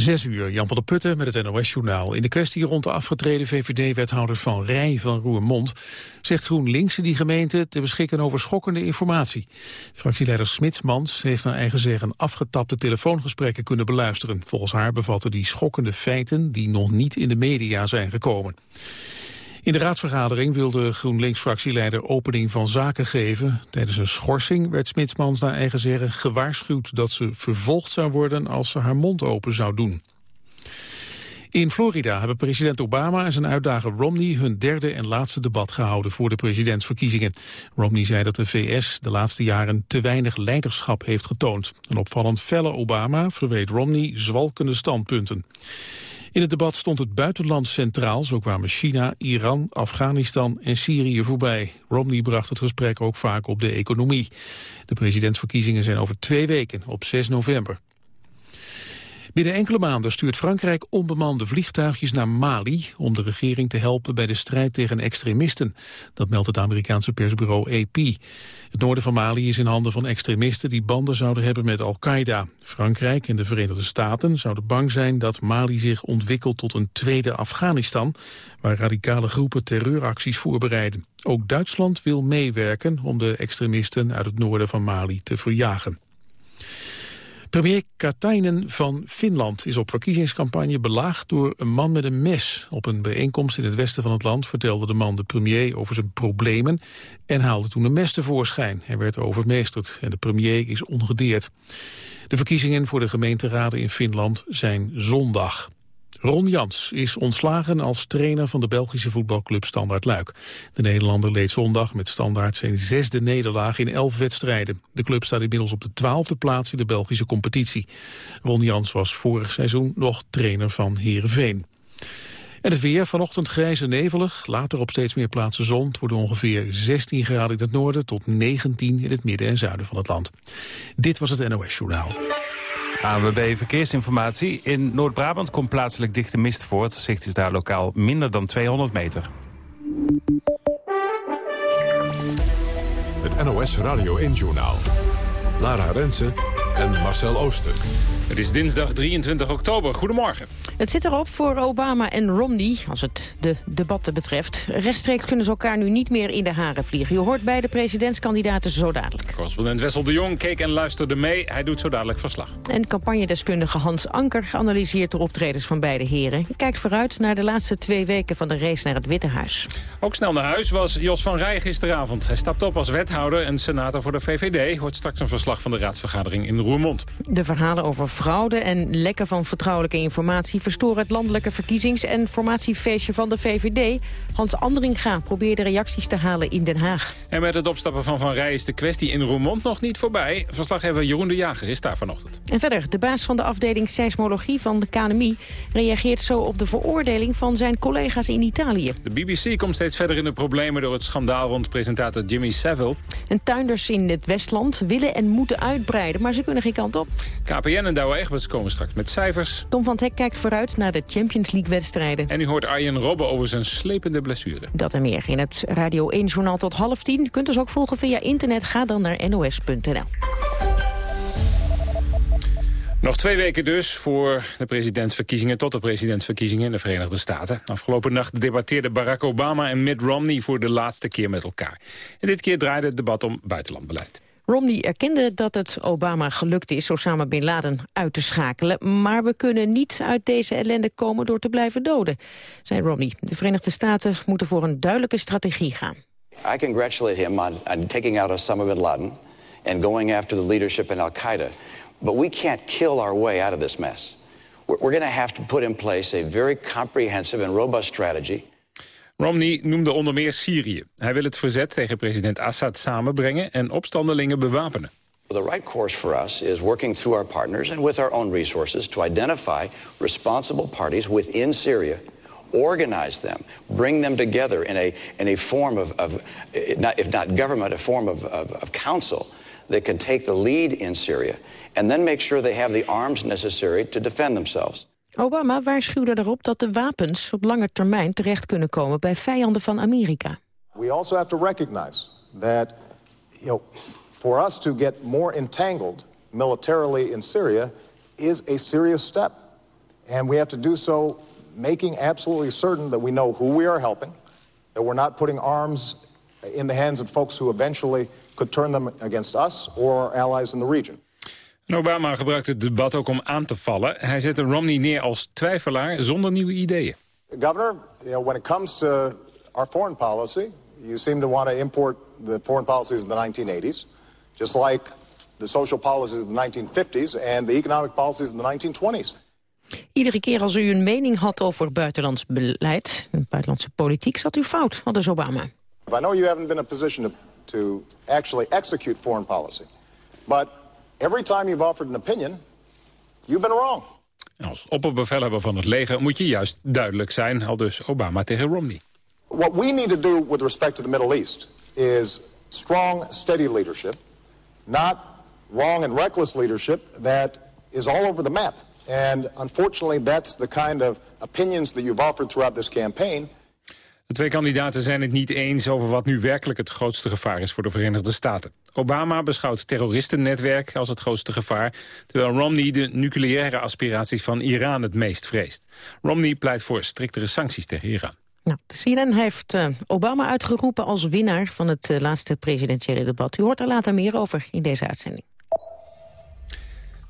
Zes uur, Jan van der Putten met het NOS-journaal. In de kwestie rond de afgetreden VVD-wethouder Van Rij van Roermond... zegt GroenLinks die gemeente te beschikken over schokkende informatie. Fractieleider Smitsmans heeft naar eigen zeggen afgetapte telefoongesprekken kunnen beluisteren. Volgens haar bevatten die schokkende feiten die nog niet in de media zijn gekomen. In de raadsvergadering wilde GroenLinks-fractieleider opening van zaken geven. Tijdens een schorsing werd Smitsmans naar eigen zeggen gewaarschuwd dat ze vervolgd zou worden als ze haar mond open zou doen. In Florida hebben president Obama en zijn uitdager Romney hun derde en laatste debat gehouden voor de presidentsverkiezingen. Romney zei dat de VS de laatste jaren te weinig leiderschap heeft getoond. Een opvallend felle Obama verweet Romney zwalkende standpunten. In het debat stond het buitenland centraal. Zo kwamen China, Iran, Afghanistan en Syrië voorbij. Romney bracht het gesprek ook vaak op de economie. De presidentsverkiezingen zijn over twee weken, op 6 november. Binnen enkele maanden stuurt Frankrijk onbemande vliegtuigjes naar Mali... om de regering te helpen bij de strijd tegen extremisten. Dat meldt het Amerikaanse persbureau AP. Het noorden van Mali is in handen van extremisten... die banden zouden hebben met Al-Qaeda. Frankrijk en de Verenigde Staten zouden bang zijn... dat Mali zich ontwikkelt tot een tweede Afghanistan... waar radicale groepen terreuracties voorbereiden. Ook Duitsland wil meewerken om de extremisten uit het noorden van Mali te verjagen. Premier Katainen van Finland is op verkiezingscampagne belaagd door een man met een mes. Op een bijeenkomst in het westen van het land vertelde de man de premier over zijn problemen en haalde toen een mes tevoorschijn. Hij werd overmeesterd en de premier is ongedeerd. De verkiezingen voor de gemeenteraden in Finland zijn zondag. Ron Jans is ontslagen als trainer van de Belgische voetbalclub Standaard Luik. De Nederlander leed zondag met Standaard zijn zesde nederlaag in elf wedstrijden. De club staat inmiddels op de twaalfde plaats in de Belgische competitie. Ron Jans was vorig seizoen nog trainer van Heerenveen. En het weer, vanochtend grijs en nevelig, later op steeds meer plaatsen zon. Het wordt ongeveer 16 graden in het noorden tot 19 in het midden en zuiden van het land. Dit was het NOS Journaal. ANWB Verkeersinformatie. In Noord-Brabant komt plaatselijk dichte mist voor. Het zicht is daar lokaal minder dan 200 meter. Het NOS Radio 1-journaal. Lara Rensen en Marcel Ooster. Het is dinsdag 23 oktober. Goedemorgen. Het zit erop voor Obama en Romney, als het de debatten betreft. Rechtstreeks kunnen ze elkaar nu niet meer in de haren vliegen. Je hoort beide presidentskandidaten zo dadelijk. Correspondent Wessel de Jong keek en luisterde mee. Hij doet zo dadelijk verslag. En campagnedeskundige Hans Anker analyseert de optredens van beide heren. Kijkt vooruit naar de laatste twee weken van de race naar het Witte Huis. Ook snel naar huis was Jos van Rij gisteravond. Hij stapt op als wethouder en senator voor de VVD. Hoort straks een verslag van de raadsvergadering in Roermond. De verhalen over fraude en lekken van vertrouwelijke informatie... verstoren het landelijke verkiezings- en formatiefeestje van de VVD. Hans Andringa probeerde reacties te halen in Den Haag. En met het opstappen van Van Rij is de kwestie in Roermond nog niet voorbij. Verslaggever Jeroen de Jager is daar vanochtend. En verder, de baas van de afdeling seismologie van de KNMI... reageert zo op de veroordeling van zijn collega's in Italië. De BBC komt steeds verder in de problemen door het schandaal rond presentator Jimmy Savile. En tuinders in het Westland willen en moeten uitbreiden, maar ze kunnen geen kant op. KPN en Douwe Egberts komen straks met cijfers. Tom van Hek kijkt vooruit naar de Champions League-wedstrijden. En u hoort Arjen Robben over zijn slepende blessure. Dat en meer in het Radio 1-journaal tot half tien. U kunt ons ook volgen via internet. Ga dan naar nos.nl. Nog twee weken dus voor de presidentsverkiezingen tot de presidentsverkiezingen in de Verenigde Staten. Afgelopen nacht debatteerden Barack Obama en Mitt Romney voor de laatste keer met elkaar. En dit keer draaide het debat om buitenlandbeleid. Romney erkende dat het Obama gelukt is Osama Bin Laden uit te schakelen. Maar we kunnen niet uit deze ellende komen door te blijven doden, zei Romney. De Verenigde Staten moeten voor een duidelijke strategie gaan. I congratulate him on, taking out Osama Bin Laden and going after the leadership in Al-Qaeda. But we can't kill our way out of this mess. We're, we're going to have to put in place a very comprehensive and robust strategy Romney noemde onder meer Syrië. Hij wil het verzet tegen president Assad samenbrengen en opstandelingen bewapenen. The right course for us is working through our partners and with our own resources to identify responsible parties within Syria, organize them, bring them together in a, in a form of, of if not government, a form of, of, of council that can take the lead in Syria, and then make sure they have the arms necessary to defend themselves. Obama waarschuwde erop dat de wapens op lange termijn terecht kunnen komen bij vijanden van Amerika. We also have to recognize that you know, for us to get more entangled militarily in Syria is a serious step. And we have to do so making absolutely certain that we know who we are helping, that we're not putting arms in the hands of folks who eventually could turn them against us or our allies in the region. Obama gebruikte het debat ook om aan te vallen. Hij zette Romney neer als twijfelaar zonder nieuwe ideeën. Governor, you know, when it comes to our foreign policy, you seem to want to import the foreign policies of the 1980s, just like the social policies of the 1950s and the economic policies of the 1920s. Iedere keer als u een mening had over buitenlands beleid, buitenlandse politiek, zat u fout, had dus Obama. I know you haven't been in a position to, to actually execute foreign policy, but every time you've offered an opinion, you've been wrong. Als opperbevelhebber van het leger moet je juist duidelijk zijn, al dus Obama tegen Romney. What we need to do with respect to the Middle East is strong, steady leadership, not wrong and reckless leadership that is all over the map. And unfortunately, that's the kind of opinions that you've offered throughout this campaign. De twee kandidaten zijn het niet eens over wat nu werkelijk het grootste gevaar is voor de Verenigde Staten. Obama beschouwt terroristennetwerk als het grootste gevaar, terwijl Romney de nucleaire aspiraties van Iran het meest vreest. Romney pleit voor striktere sancties tegen Iran. Nou, CNN heeft uh, Obama uitgeroepen als winnaar van het uh, laatste presidentiële debat. U hoort er later meer over in deze uitzending.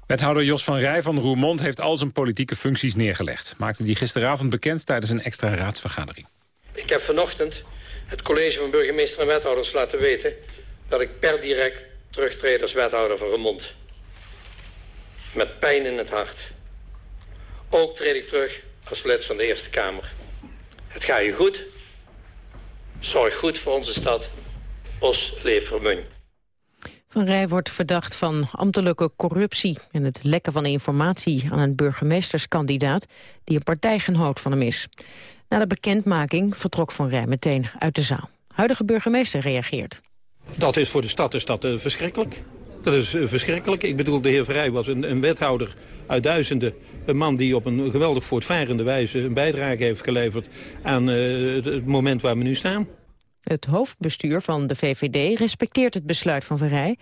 Wethouder Jos van Rij van Roermond heeft al zijn politieke functies neergelegd. Maakte die gisteravond bekend tijdens een extra raadsvergadering. Ik heb vanochtend het college van burgemeester en wethouders laten weten... dat ik per direct terugtreed als wethouder van Roermond. Met pijn in het hart. Ook treed ik terug als lid van de Eerste Kamer. Het gaat je goed. Zorg goed voor onze stad. Os Levermuñ. Van Rij wordt verdacht van ambtelijke corruptie... en het lekken van informatie aan een burgemeesterskandidaat... die een partijgenoot van hem is. Na de bekendmaking vertrok Van Rij meteen uit de zaal. Huidige burgemeester reageert. Dat is voor de stad is dat, uh, verschrikkelijk. Dat is uh, verschrikkelijk. Ik bedoel, de heer Vrij was een, een, wethouder uit duizenden. Een man die op een geweldig voortvarende wijze een bijdrage heeft geleverd... aan uh, het, het moment waar we nu staan. Het hoofdbestuur van de VVD respecteert het besluit van Verrij.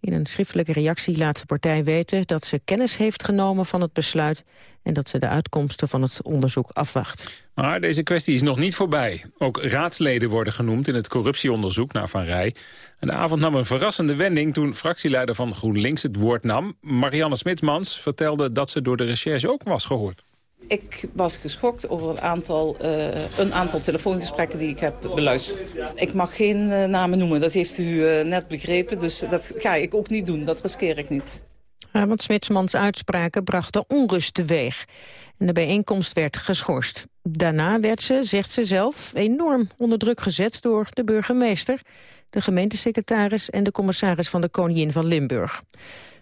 In een schriftelijke reactie laat de partij weten dat ze kennis heeft genomen van het besluit en dat ze de uitkomsten van het onderzoek afwacht. Maar deze kwestie is nog niet voorbij. Ook raadsleden worden genoemd in het corruptieonderzoek naar Van Rij. En de avond nam een verrassende wending toen fractieleider van GroenLinks het woord nam. Marianne Smitmans vertelde dat ze door de recherche ook was gehoord. Ik was geschokt over een aantal, uh, een aantal telefoongesprekken die ik heb beluisterd. Ik mag geen uh, namen noemen, dat heeft u uh, net begrepen. Dus dat ga ik ook niet doen, dat riskeer ik niet. Ja, want Smitsmans uitspraken brachten onrust teweeg. En de bijeenkomst werd geschorst. Daarna werd ze, zegt ze zelf, enorm onder druk gezet door de burgemeester... de gemeentesecretaris en de commissaris van de Koningin van Limburg. De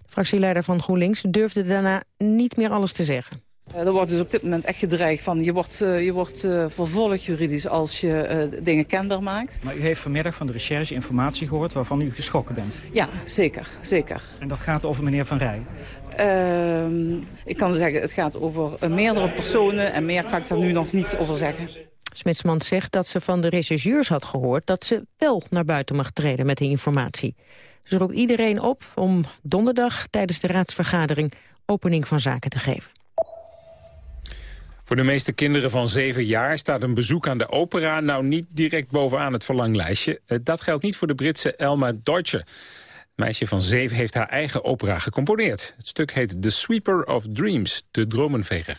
fractieleider van GroenLinks durfde daarna niet meer alles te zeggen. Er wordt dus op dit moment echt gedreigd van je wordt, uh, je wordt uh, vervolgd juridisch als je dingen kenbaar maakt. Maar u heeft vanmiddag van de recherche informatie gehoord waarvan u geschrokken bent. Ja, zeker, zeker. En dat gaat over meneer Van Rij? Ehm, ik kan zeggen, het gaat over meerdere personen en meer kan ik daar nu nog niet over zeggen. Smitsman zegt dat ze van de rechercheurs had gehoord dat ze wel naar buiten mag treden met die informatie. Ze roept iedereen op om donderdag tijdens de raadsvergadering opening van zaken te geven. Voor de meeste kinderen van zeven jaar staat een bezoek aan de opera... nou niet direct bovenaan het verlanglijstje. Dat geldt niet voor de Britse Elma Deutsche. Het meisje van zeven heeft haar eigen opera gecomponeerd. Het stuk heet The Sweeper of Dreams, de dromenveger.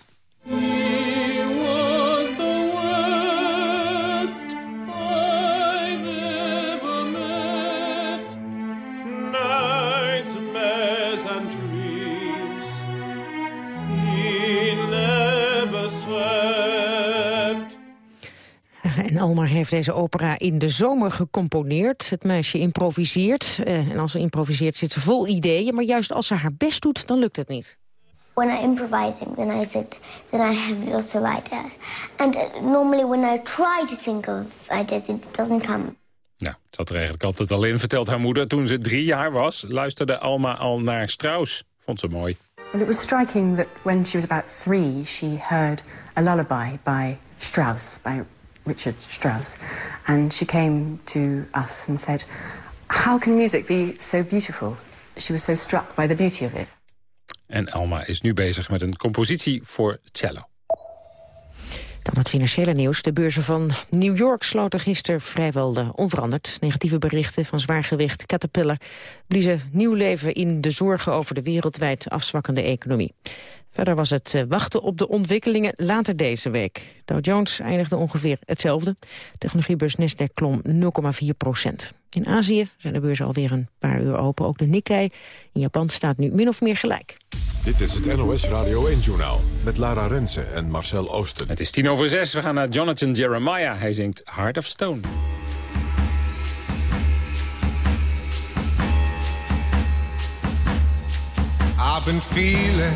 En Almar heeft deze opera in de zomer gecomponeerd. Het meisje improviseert. Uh, en als ze improviseert zit ze vol ideeën. Maar juist als ze haar best doet, dan lukt het niet. When I improvising, then I sit, then I have lots of ideas. And uh, normally when I try to think of ideas, it doesn't come. Nou, het zat er eigenlijk altijd al in, vertelt haar moeder. Toen ze drie jaar was, luisterde Alma al naar Strauss. Vond ze mooi. Well, it was striking that when she was about three, she heard a lullaby by Strauss, by Richard Strauss. And she came to us and said, how can music be so beautiful? She was so struck by the beauty of it. En Alma is nu bezig met een compositie voor cello. Dan het financiële nieuws. De beurzen van New York sloten gisteren vrijwel onveranderd. Negatieve berichten van zwaargewicht Caterpillar bliezen nieuw leven in de zorgen over de wereldwijd afzwakkende economie. Verder was het eh, wachten op de ontwikkelingen later deze week. Dow Jones eindigde ongeveer hetzelfde. Technologiebeurs Nasdaq klom 0,4 procent. In Azië zijn de beurzen alweer een paar uur open. Ook de Nikkei in Japan staat nu min of meer gelijk. Dit is het NOS Radio 1-journaal met Lara Rensen en Marcel Oosten. Het is tien over zes. We gaan naar Jonathan Jeremiah. Hij zingt Heart of Stone. I've been feeling,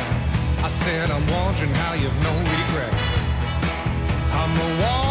Said I'm wondering how you've no regret. I'm a wondering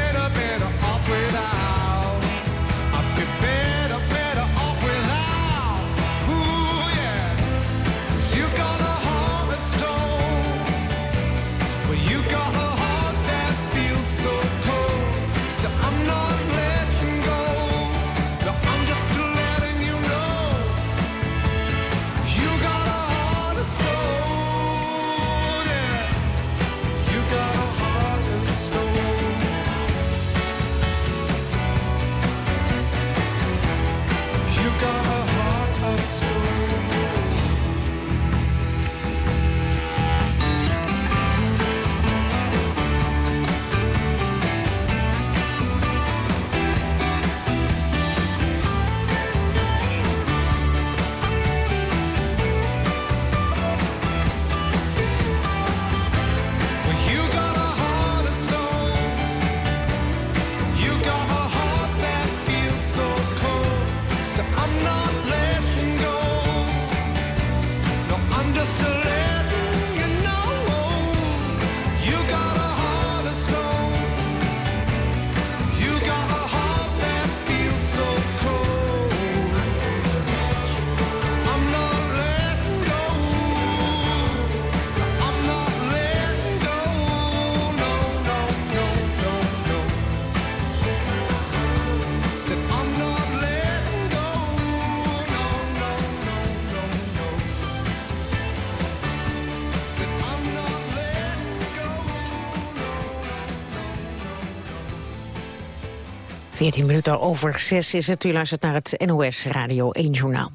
14 minuten over 6 is het. U luistert naar het NOS Radio 1 Journaal.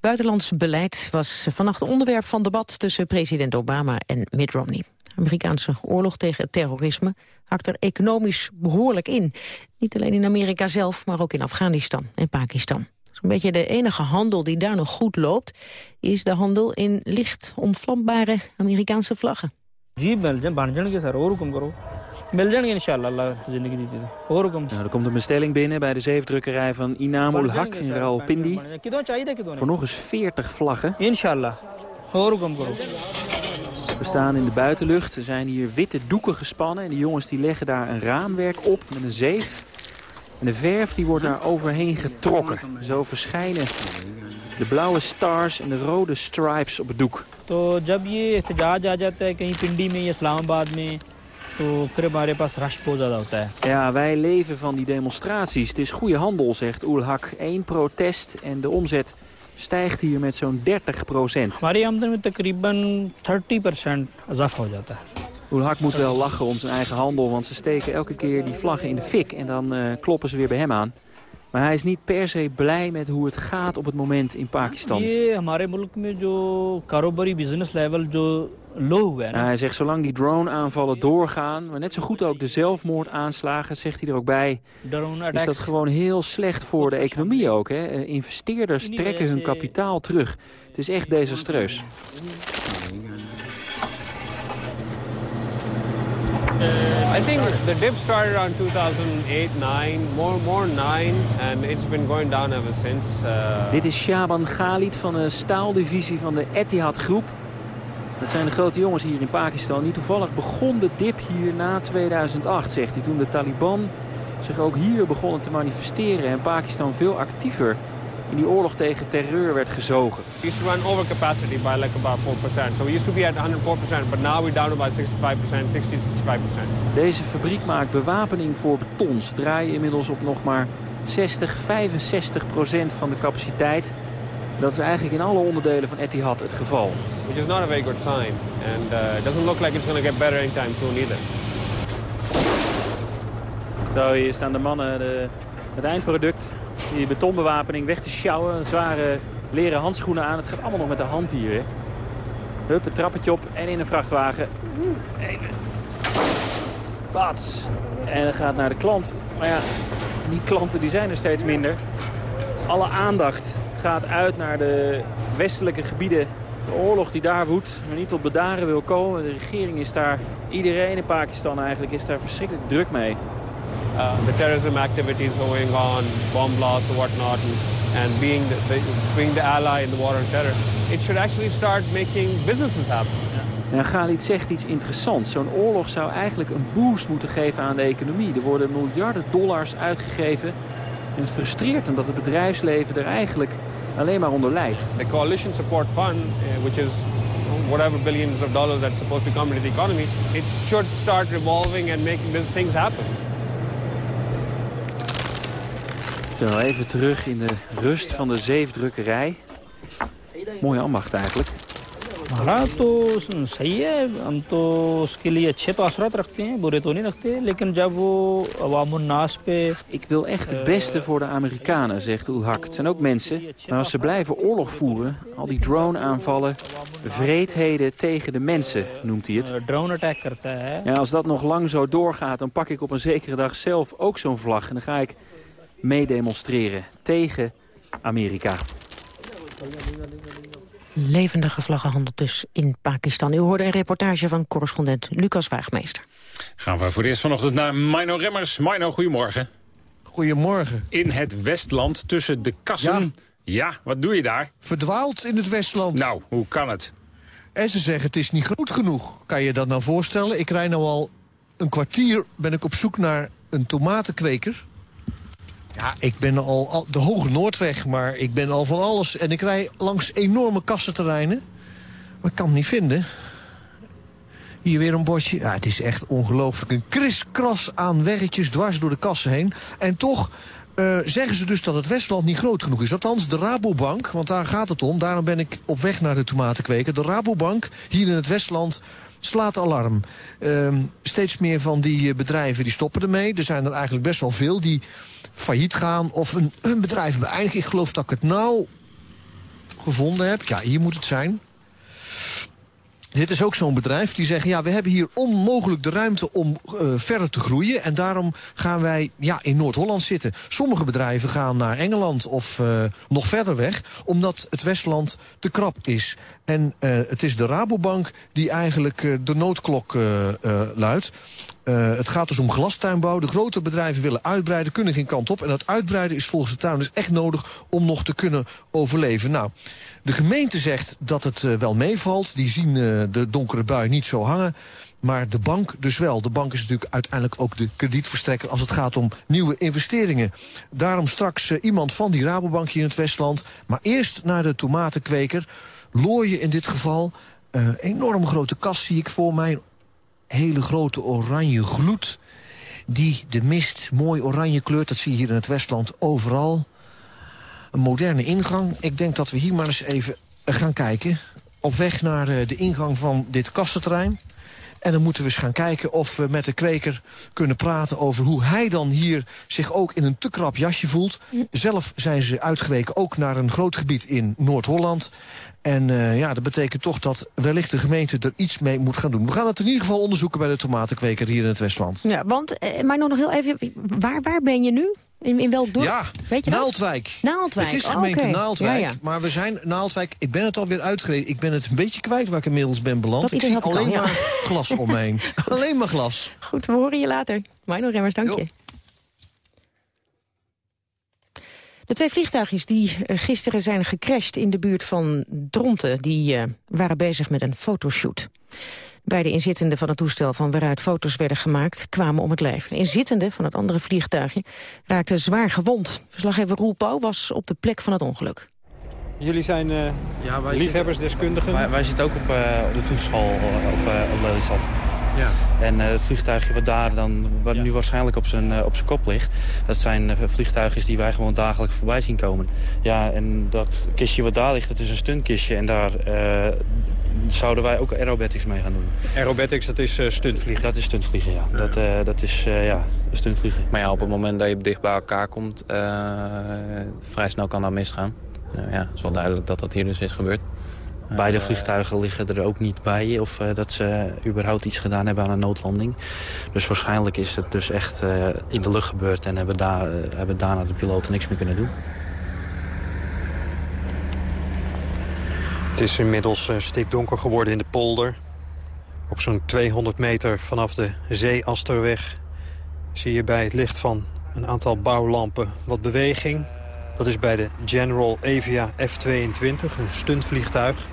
Buitenlands beleid was vannacht onderwerp van debat tussen president Obama en Mitt Romney. De Amerikaanse oorlog tegen het terrorisme hakt er economisch behoorlijk in. Niet alleen in Amerika zelf, maar ook in Afghanistan en Pakistan. Zo'n beetje de enige handel die daar nog goed loopt... is de handel in licht omvlambare Amerikaanse vlaggen. Inshallah zindagi. Hoor ik Nou, er komt een bestelling binnen bij de zeefdrukkerij van Inamul Haq in Rawalpindi. Voor nog eens 40 vlaggen. Inshallah. Hoor ik. We staan in de buitenlucht. Er zijn hier witte doeken gespannen. En de jongens die leggen daar een raamwerk op met een zeef. En de verf die wordt daar overheen getrokken. Zo verschijnen de blauwe stars en de rode stripes op het doek. jab ye aa hai, Pindi, Islamabad... Mein, तो फिर हमारे पास रश बहुत ज़्यादा होता है Ja, wij leven van die demonstraties. Het is goede handel, zegt Oel Haq. Eén protest en de omzet stijgt hier met zo'n 30 procent. हमारी आमदन में तकरीबन 30 परसेंट इजाफा हो जाता है Oelhak moet wel lachen om zijn eigen handel, want ze steken elke keer die vlaggen in de fik en dan eh, kloppen ze weer bij hem aan. Maar hij is niet per se blij met hoe het gaat op het moment in Pakistan. ये हमारे मुल्क में जो कारोबारी business level जो लो हुआ है nou, hij zegt, zolang die drone-aanvallen doorgaan... maar net zo goed ook de zelfmoordaanslagen, zegt hij er ook bij... is dat gewoon heel slecht voor de economie ook. Hè? Eh, Investeerders trekken hun kapitaal terug. Het is echt desastreus. I think the dip started around 2008, 9, more, more 9, and it's been going down ever since. Uh, Dit is Shaban Khalid van de staaldivisie van de Etihad Groep. Dat zijn de grote jongens hier in Pakistan. Niet toevallig begon de dip hier na 2008, zegt hij. Toen de Taliban zich ook hier begonnen te manifesteren... en Pakistan veel actiever in die oorlog tegen terreur werd gezogen. we used to run over capacity by like about 4%. So we used to be at 104%, but now we're down to about 65%, 60, 65%. Deze fabriek maakt bewapening voor beton. Ze draaien inmiddels op nog maar 60, 65 procent van de capaciteit. Dat is eigenlijk in alle onderdelen van Etihad het geval. Which is not a very good sign. And uh, it doesn't look like it's going to get better anytime soon either. Zo, hier staan de mannen de, het eindproduct, die betonbewapening weg te sjouwen. Zware leren handschoenen aan. Het gaat allemaal nog met de hand hier. Hè. Hup, een trappetje op en in een vrachtwagen. Even. Bats. En dat gaat naar de klant. Maar ja, die klanten die zijn er steeds minder. Alle aandacht gaat uit naar de westelijke gebieden. De oorlog die daar woedt, maar niet tot bedaren wil komen. De regering is daar, iedereen in Pakistan eigenlijk, is daar verschrikkelijk druk mee. Uh, the terrorism activities going on, bomb blasts or whatnot, and, and being, the, the, being the ally in the war on terror, it should actually start making businesses happen. Ja, Galit zegt iets interessants. Zo'n oorlog zou eigenlijk een boost moeten geven aan de economie. Er worden miljarden dollars uitgegeven. En het frustreert hem dat het bedrijfsleven er eigenlijk alleen maar onder leidt. The Coalition Support Fund, uh, which is whatever billions of dollars that's supposed to come into the economy, it should start revolving and making things happen. Zo, even terug in de rust van de zeefdrukkerij. Mooie ambacht eigenlijk. हमारा तो सही है हम तो उसके लिए अच्छे तो असरत रखते हैं बुरे तो नहीं रखते लेकिन जब वो अवामुन्नास पे Ik wil echt het beste voor de Amerikanen, zegt Ulhak. Het zijn ook mensen. Maar als ze blijven oorlog voeren, al die drone-aanvallen... vreedheden tegen de mensen, noemt hij het. drone attack करता है Ja, als dat nog lang zo doorgaat, dan pak ik op een zekere dag zelf ook zo'n vlag. En dan ga ik meedemonstreren tegen Amerika. Levendige vlaggenhandel dus in Pakistan. U hoorde een reportage van correspondent Lucas Waagmeester. Gaan we voor de eerst vanochtend naar Mino Remmers. Mino, goedemorgen. Goedemorgen. In het Westland tussen de kassen. Ja. wat doe je daar? Verdwaald in het Westland. Nou, hoe kan het? En ze zeggen het is niet groot genoeg. Kan je dat nou voorstellen? Ik rij nou al een kwartier ben ik op zoek naar een tomatenkweker. Ja, ik ben al, de Hoge Noordweg, maar ik ben al van alles. En ik rij langs enorme kassenterreinen. Maar ik kan het niet vinden. Hier weer een bordje. Ja, het is echt ongelooflijk. Een kriskras aan weggetjes dwars door de kassen heen. En toch eh, zeggen ze dus dat het Westland niet groot genoeg is. Althans, de Rabobank, want daar gaat het om. Daarom ben ik op weg naar de tomatenkweker. De Rabobank, hier in het Westland, slaat alarm. Ehm, steeds meer van die eh, bedrijven die stoppen ermee. Er zijn er eigenlijk best wel veel die failliet gaan of een, een bedrijf beëindigen. Ik geloof dat ik het nou gevonden heb. Ja, hier moet het zijn. Dit is ook zo'n bedrijf die zeggen... ja, we hebben hier onmogelijk de ruimte om uh, verder te groeien... en daarom gaan wij ja, in Noord-Holland zitten. Sommige bedrijven gaan naar Engeland of uh, nog verder weg... omdat het Westland te krap is. En uh, het is de Rabobank die eigenlijk de noodklok luidt. Uh, het gaat dus om glastuinbouw. De grote bedrijven willen uitbreiden, kunnen geen kant op. En dat uitbreiden is volgens de tuin dus echt nodig om nog te kunnen overleven. Nou, de gemeente zegt dat het uh, wel meevalt. Die zien uh, de donkere bui niet zo hangen. Maar de bank dus wel. De bank is natuurlijk uiteindelijk ook de kredietverstrekker... als het gaat om nieuwe investeringen. Daarom straks iemand van die Rabobank hier in het Westland. Maar eerst naar de tomatenkweker. Looien in dit geval. enorm grote kast zie ik voor mij hele grote oranje gloed... die de mist mooi oranje kleurt. Dat zie je hier in het Westland overal. een moderne ingang. Ik denk dat we hier maar eens even gaan kijken. Op weg naar eh, de ingang van dit kassenterrein. En dan moeten we eens gaan kijken of we met de kweker kunnen praten over hoe hij dan hier zich ook in een te krap jasje voelt. Zelf zijn ze uitgeweken ook naar een groot gebied in Noord-Holland. En uh, ja, dat betekent toch dat wellicht de gemeente er iets mee moet gaan doen. We gaan het in ieder geval onderzoeken bij de tomatenkweker hier in het Westland. Ja, want, eh, maar nog heel even, waar, waar ben je nu? In, in welk dorp? Ja, Weet je dat? Naaldwijk. Naaldwijk. Het is Oh, gemeente. Naaldwijk, Ja, ja. maar we zijn Naaldwijk. Ik ben het alweer uitgereden. Ik ben het een beetje kwijt waar ik inmiddels ben beland. Dat ik zie had ik al, alleen ja. maar glas om me heen. alleen maar glas. Goed, we horen je later. Mino Remmers, dank je. De twee vliegtuigjes die eh, gisteren zijn gecrashed in de buurt van Dronten... die eh, waren bezig met een fotoshoot. Beide inzittenden van het toestel van waaruit foto's werden gemaakt... kwamen om het leven. De inzittende van het andere vliegtuigje raakte zwaar gewond. Verslaggever Roel Pauw was op de plek van het ongeluk. Jullie zijn eh, Ja, wij liefhebbersdeskundigen. Wij, wij zitten ook op, eh, op de vliegschool eh, op, uh, op Lelystad. Ja. En eh, het vliegtuigje wat daar dan, wat nu waarschijnlijk op zijn, op zijn kop ligt... dat zijn eh, vliegtuigjes die wij gewoon dagelijks voorbij zien komen. Ja, en dat kistje wat daar ligt, dat is een stuntkistje. En daar eh, zouden wij ook aerobatics mee gaan doen. Aerobatics, dat is eh, stuntvliegen. Dat is stuntvliegen, ja. Dat, eh, dat is, eh, ja, stuntvliegen. Maar ja, op het moment dat je dicht bij elkaar komt, eh, vrij snel kan dat misgaan. Nou ja, het is wel duidelijk dat dat hier dus is gebeurd. Beide vliegtuigen liggen er ook niet bij of dat ze überhaupt iets gedaan hebben aan een noodlanding. Dus waarschijnlijk is het dus echt eh, in de lucht gebeurd en hebben, daar, hebben daarna de piloten niks meer kunnen doen. Het is inmiddels eh, stikdonker geworden in de polder. Op zo'n 200 meter vanaf de Zeeasterweg zie je bij het licht van een aantal bouwlampen wat beweging. Dat is bij de General Avia F-22, een stuntvliegtuig.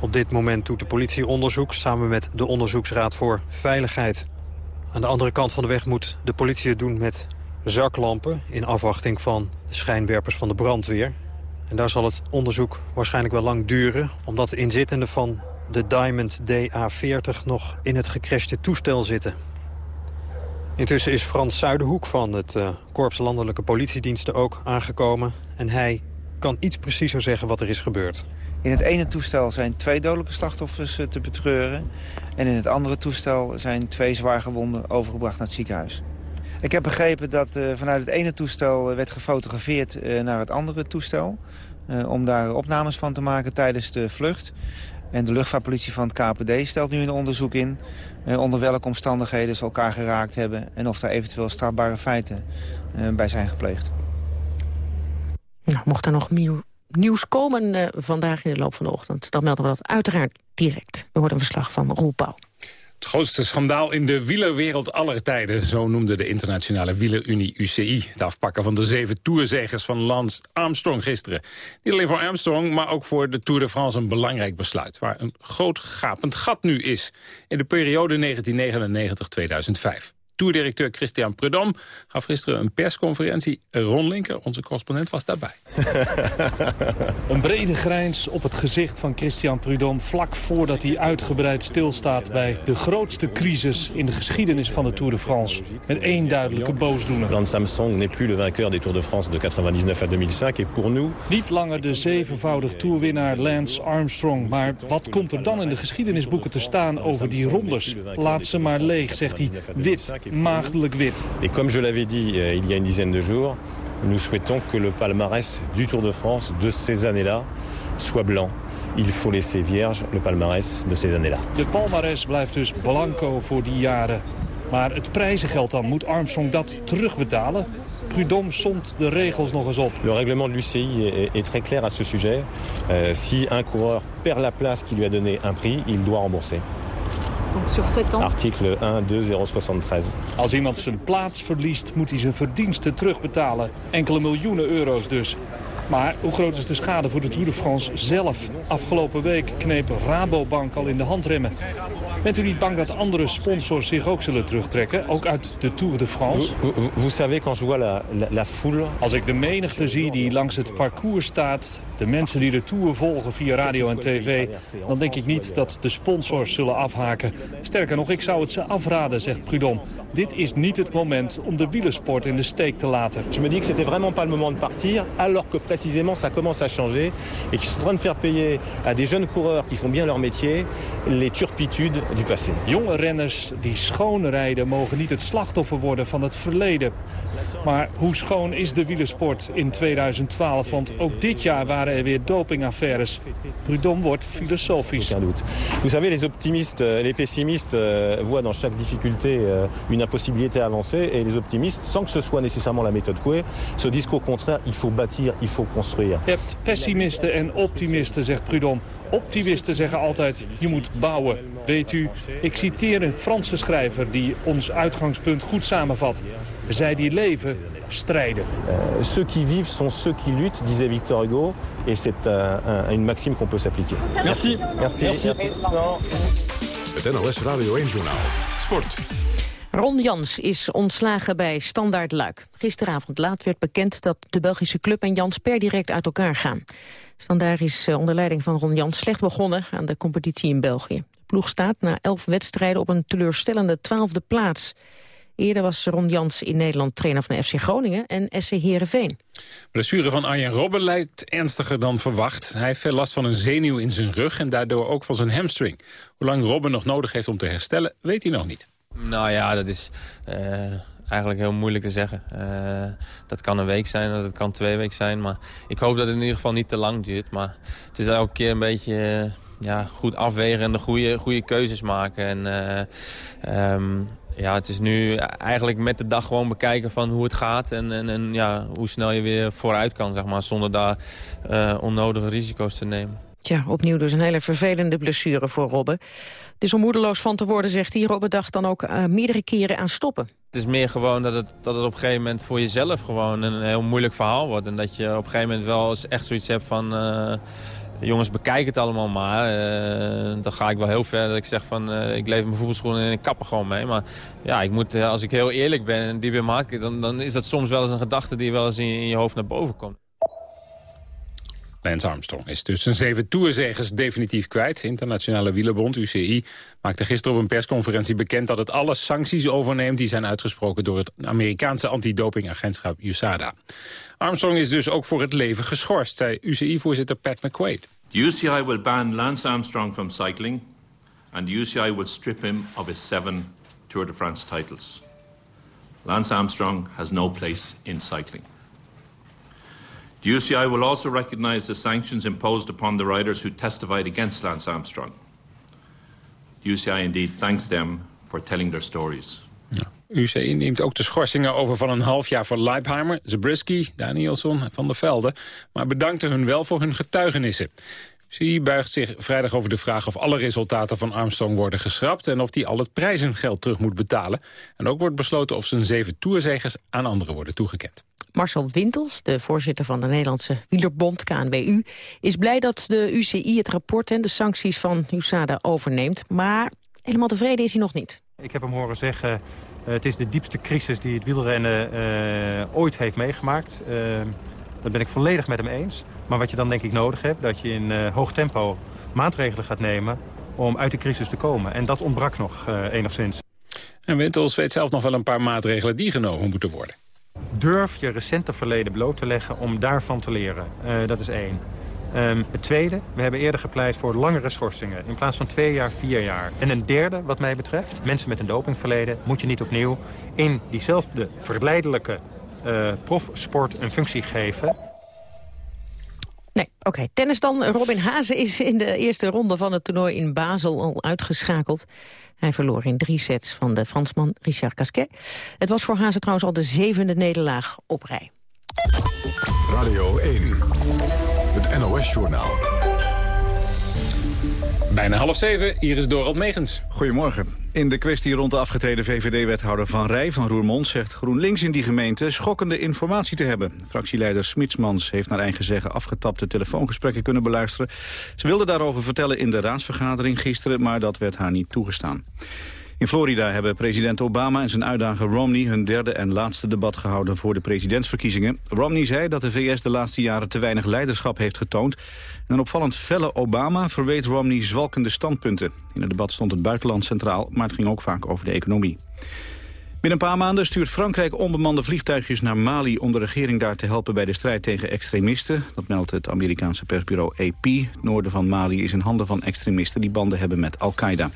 Op dit moment doet de politie onderzoek samen met de Onderzoeksraad voor Veiligheid. Aan de andere kant van de weg moet de politie het doen met zaklampen... in afwachting van de schijnwerpers van de brandweer. En daar zal het onderzoek waarschijnlijk wel lang duren... omdat de inzittenden van de Diamond DA-40 nog in het gecrashte toestel zitten. Intussen is Frans Zuiderhoek van het eh, Korps Landelijke Politiediensten ook aangekomen. En hij kan iets preciezer zeggen wat er is gebeurd. In het ene toestel zijn twee dodelijke slachtoffers eh, te betreuren. En in het andere toestel zijn twee zwaargewonden overgebracht naar het ziekenhuis. Ik heb begrepen dat eh, vanuit het ene toestel eh, werd gefotografeerd eh, naar het andere toestel. om daar opnames van te maken tijdens de vlucht. En de luchtvaartpolitie van het KPD stelt nu een onderzoek in... onder welke omstandigheden ze elkaar geraakt hebben... en of daar eventueel strafbare feiten bij zijn gepleegd. Nou, mocht er nog nieuw, nieuws komen vandaag in de loop van de ochtend... dan melden we dat uiteraard direct. We horen een verslag van Roel Pauw. Het grootste schandaal in de wielerwereld aller tijden. Zo noemde de internationale wielerunie UCI. Het afpakken van de zeven toerzegers van Lance Armstrong gisteren. Niet alleen voor Armstrong, maar ook voor de Tour de France een belangrijk besluit. Waar een groot gapend gat nu is. In de periode 1999-2005. Toerdirecteur Christian Prudhomme gaf gisteren een persconferentie. Ron Linker, onze correspondent, was daarbij. Een brede grijns op het gezicht van Christian Prudhomme... vlak voordat hij uitgebreid stilstaat bij de grootste crisis... in de geschiedenis van de Tour de France. Met één duidelijke boosdoener. Lance Armstrong n'est plus le vainqueur des Tours de France de 99 à 2005. Et pour nous, Niet langer de zevenvoudig toerwinnaar Lance Armstrong. Maar wat komt er dan in de geschiedenisboeken te staan over die rondes? Laat ze maar leeg, zegt hij. Wit, maagdelijk wit. et comme je l'avais dit euh, il y a une dizaine de jours, nous souhaitons que le palmarès du Tour de France de ces années-là soit blanc. Il faut laisser vierge le palmarès de ces années-là. De palmares blijft dus blanco voor die jaren. Maar het prijzengeld dan, moet Armstrong dat terugbetalen? Prudhomme somt de regels nog eens op. Le règlement de l'UCI est, est très clair à ce sujet. Euh, si un coureur perd la place qui lui a donné un prix, il doit rembourser. Donc sur 7 ans Article 1.2.073. Als iemand zijn plaats verliest, moet hij zijn verdiensten terugbetalen. Enkele miljoenen euro's dus. Maar hoe groot is de schade voor de Tour de France zelf? Afgelopen week kneep Rabobank al in de handremmen. Bent u niet bang dat andere sponsors zich ook zullen terugtrekken? Ook uit de Tour de France? Vous, savez, quand je vois la, la, la foule, Als ik de menigte zie die langs het parcours staat... de mensen die de Tour volgen via radio en tv... dan denk ik niet dat de sponsors zullen afhaken. Sterker nog, ik zou het ze afraden, zegt Prudhomme. Dit is niet het moment om de wielersport in de steek te laten. Je me dis que c'était vraiment pas le moment de partir, alors que précisément ça commence à changer et qu'ils sont en train de faire payer à des jeunes coureurs qui font bien leur métier les turpitudes du passé. Jonge renners die schoon rijden mogen niet het slachtoffer worden van het verleden. Maar hoe schoon is de wielersport in 2012? Want ook dit jaar waren er weer dopingaffaires. Prudhomme wordt filosofisch. Vous savez, les optimistes et les pessimistes euh, voient dans chaque difficulté euh, une impossibilité à avancer. Et les optimistes, sans que ce soit nécessairement la méthode Coué, se disent qu'au contraire, il faut bâtir, il faut construire. Je hebt pessimisten en optimisten, zegt Prudhomme. Optimisten zeggen altijd, je moet bouwen. Weet u, ik citeer een Franse schrijver die ons uitgangspunt goed samenvat. Zij die leven, strijden. Euh, ceux qui vivent sont ceux qui luttent, disait Victor Hugo. Et c'est euh, un- une maxime qu'on peut s'appliquer. Merci. Merci. Merci. Het NOS Radio 1-journaal. Sport. Ron Jans is ontslagen bij Standaard Luik. Gisteravond laat werd bekend dat de Belgische club en Jans per direct uit elkaar gaan. Standaard is eh, onder leiding van Ron Jans slecht begonnen aan de competitie in België. De ploeg staat na elf wedstrijden op een teleurstellende twaalfde plaats. Eerder was Ron Jans in Nederland trainer van FC Groningen en SC Heerenveen. Blessure van Arjen Robben lijkt ernstiger dan verwacht. Hij heeft veel last van een zenuw in zijn rug en daardoor ook van zijn hamstring. Hoe lang Robben nog nodig heeft om te herstellen, weet hij nog niet. Nou ja, dat is eh, eigenlijk heel moeilijk te zeggen. Eh, dat kan een week zijn, dat kan twee weken zijn. Maar ik hoop dat het in ieder geval niet te lang duurt. Maar het is elke keer een beetje eh, ja, goed afwegen en de goede, goede keuzes maken. En, eh, ehm, ja, het is nu eigenlijk met de dag gewoon bekijken van hoe het gaat. En, en, en ja, hoe snel je weer vooruit kan, zeg maar. Zonder daar eh, onnodige risico's te nemen. Tja, opnieuw dus een hele vervelende blessure voor Robben. Het is om moedeloos van te worden, zegt hij. Robben dacht dan ook eh, meerdere keren aan stoppen. Het is meer gewoon dat het, dat het op een gegeven moment voor jezelf gewoon een heel moeilijk verhaal wordt. En dat je op een gegeven moment wel eens echt zoiets hebt van... eh, jongens, bekijk het allemaal maar. Eh, dan ga ik wel heel ver dat ik zeg van... eh, ik leef mijn voetbalschoenen en ik kap er gewoon mee. Maar ja, ik moet, eh, als ik heel eerlijk ben en diep in hart... Dan, dan is dat soms wel eens een gedachte die wel eens in, in je hoofd naar boven komt. Lance Armstrong is dus zijn zeven toerzegers definitief kwijt. Internationale Wielerbond, UCI, maakte gisteren op een persconferentie bekend... dat het alle sancties overneemt die zijn uitgesproken... door het Amerikaanse antidopingagentschap USADA. Armstrong is dus ook voor het leven geschorst, zei UCI-voorzitter Pat McQuaid. The UCI will ban Lance Armstrong from cycling, and the UCI will strip him of his seven Tour de France titles. Lance Armstrong has no place in cycling. UCI will also recognise the sanctions imposed upon the riders who testified against Lance Armstrong. UCI indeed thanks them for telling their stories. UCI neemt ook de schorsingen over van een half jaar voor Leipheimer, Zabriskie, Danielson en Van der Velde, maar bedankte hun wel voor hun getuigenissen. UCI buigt zich vrijdag over de vraag of alle resultaten van Armstrong worden geschrapt en of hij al het prijzengeld terug moet betalen. En ook wordt besloten of zijn zeven toerzegers aan anderen worden toegekend. Marcel Wintels, de voorzitter van de Nederlandse Wielerbond, KNWU... is blij dat de UCI het rapport en de sancties van USADA overneemt. Maar helemaal tevreden is hij nog niet. Ik heb hem horen zeggen, eh, het is de diepste crisis die het wielrennen eh, ooit heeft meegemaakt. Uh, dat ben ik volledig met hem eens. Maar wat je dan denk ik nodig hebt, dat je in uh, hoog tempo maatregelen gaat nemen om uit de crisis te komen. En dat ontbrak nog uh, enigszins. En Wintels weet zelf nog wel een paar maatregelen die genomen moeten worden. Durf je recente verleden bloot te leggen om daarvan te leren. Uh, dat is één. Um, het tweede, we hebben eerder gepleit voor langere schorsingen. In plaats van twee jaar, vier jaar. En een derde, wat mij betreft, mensen met een dopingverleden... moet je niet opnieuw in diezelfde verleidelijke uh, profsport een functie geven. Nee, oké. Tennis dan. Robin Hazen is in de eerste ronde van het toernooi in Basel al uitgeschakeld. Hij verloor in drie sets van de Fransman Richard Casquet. Het was voor Hazen trouwens al de zevende nederlaag op rij. Radio 1, het NOS-journaal. Bijna half zeven, hier is Dorald Megens. Goedemorgen. In de kwestie rond de afgetreden VVD-wethouder Van Rij van Roermond... zegt GroenLinks in die gemeente schokkende informatie te hebben. Fractieleider Smitsmans heeft naar eigen zeggen afgetapte telefoongesprekken kunnen beluisteren. Ze wilde daarover vertellen in de raadsvergadering gisteren, maar dat werd haar niet toegestaan. In Florida hebben president Obama en zijn uitdager Romney... hun derde en laatste debat gehouden voor de presidentsverkiezingen. Romney zei dat de VS de laatste jaren te weinig leiderschap heeft getoond. En een opvallend felle Obama verweet Romney zwalkende standpunten. In het debat stond het buitenland centraal, maar het ging ook vaak over de economie. Binnen een paar maanden stuurt Frankrijk onbemande vliegtuigjes naar Mali... om de regering daar te helpen bij de strijd tegen extremisten. Dat meldt het Amerikaanse persbureau AP. Het noorden van Mali is in handen van extremisten... die banden hebben met Al-Qaeda.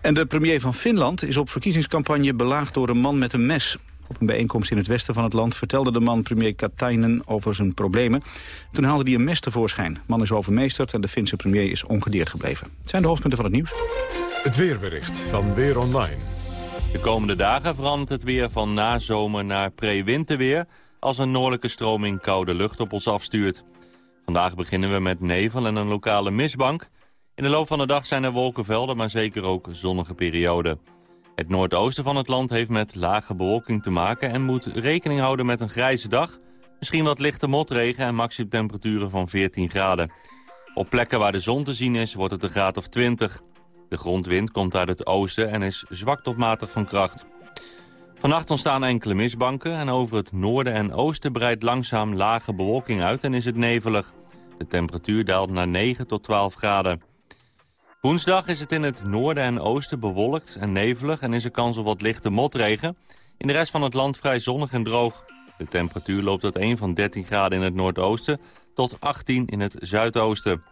En de premier van Finland is op verkiezingscampagne belaagd door een man met een mes. Op een bijeenkomst in het westen van het land vertelde de man premier Katainen over zijn problemen. Toen haalde hij een mes tevoorschijn. De man is overmeesterd en de Finse premier is ongedeerd gebleven. Het zijn de hoofdpunten van het nieuws. Het weerbericht van Weer Online. De komende dagen verandert het weer van nazomer naar pre-winterweer... als een noordelijke stroming koude lucht op ons afstuurt. Vandaag beginnen we met nevel en een lokale mistbank. In de loop van de dag zijn er wolkenvelden, maar zeker ook zonnige perioden. Het noordoosten van het land heeft met lage bewolking te maken... en moet rekening houden met een grijze dag... misschien wat lichte motregen en maximumtemperaturen van 14 graden. Op plekken waar de zon te zien is, wordt het een graad of 20. De grondwind komt uit het oosten en is zwak tot matig van kracht. Vannacht ontstaan enkele mistbanken en over het noorden en oosten breidt langzaam lage bewolking uit en is het nevelig. De temperatuur daalt naar 9 tot 12 graden. Woensdag is het in het noorden en oosten bewolkt en nevelig en is er kans op wat lichte motregen. In de rest van het land vrij zonnig en droog. De temperatuur loopt uit 1 van 13 graden in het noordoosten tot 18 in het zuidoosten.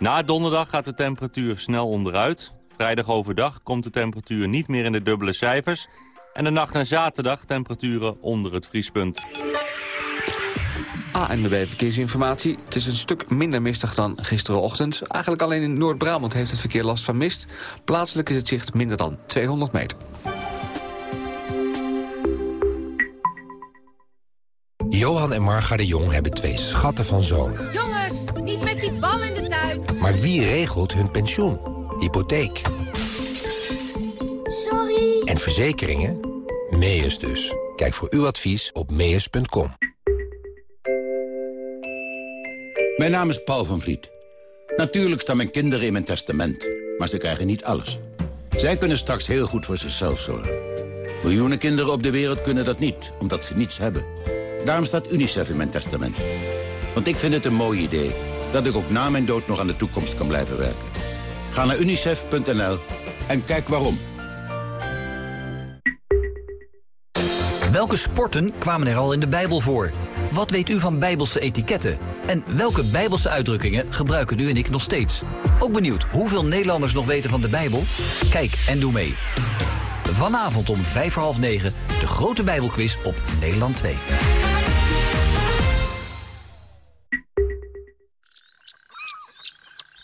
Na donderdag gaat de temperatuur snel onderuit. Vrijdag overdag komt de temperatuur niet meer in de dubbele cijfers. En de nacht naar zaterdag temperaturen onder het vriespunt. ANWB Verkeersinformatie. Het is een stuk minder mistig dan gisterenochtend. Eigenlijk alleen in Noord-Brabant heeft het verkeer last van mist. Plaatselijk is het zicht minder dan 200 meter. Johan en Marga de Jong hebben twee schatten van zonen. Jongens, niet met die bal in de tuin. Maar wie regelt hun pensioen? Hypotheek. Sorry. En verzekeringen? Meus dus. Kijk voor uw advies op meus.com. Mijn naam is Paul van Vliet. Natuurlijk staan mijn kinderen in mijn testament, maar ze krijgen niet alles. Zij kunnen straks heel goed voor zichzelf zorgen. Miljoenen kinderen op de wereld kunnen dat niet, omdat ze niets hebben. Daarom staat UNICEF in mijn testament. Want ik vind het een mooi idee dat ik ook na mijn dood nog aan de toekomst kan blijven werken. Ga naar unicef.nl en kijk waarom. Welke sporten kwamen er al in de Bijbel voor? Wat weet u van Bijbelse etiketten? En welke Bijbelse uitdrukkingen gebruiken u en ik nog steeds? Ook benieuwd hoeveel Nederlanders nog weten van de Bijbel? Kijk en doe mee. Vanavond om vijf voor half negen de grote Bijbelquiz op Nederland 2.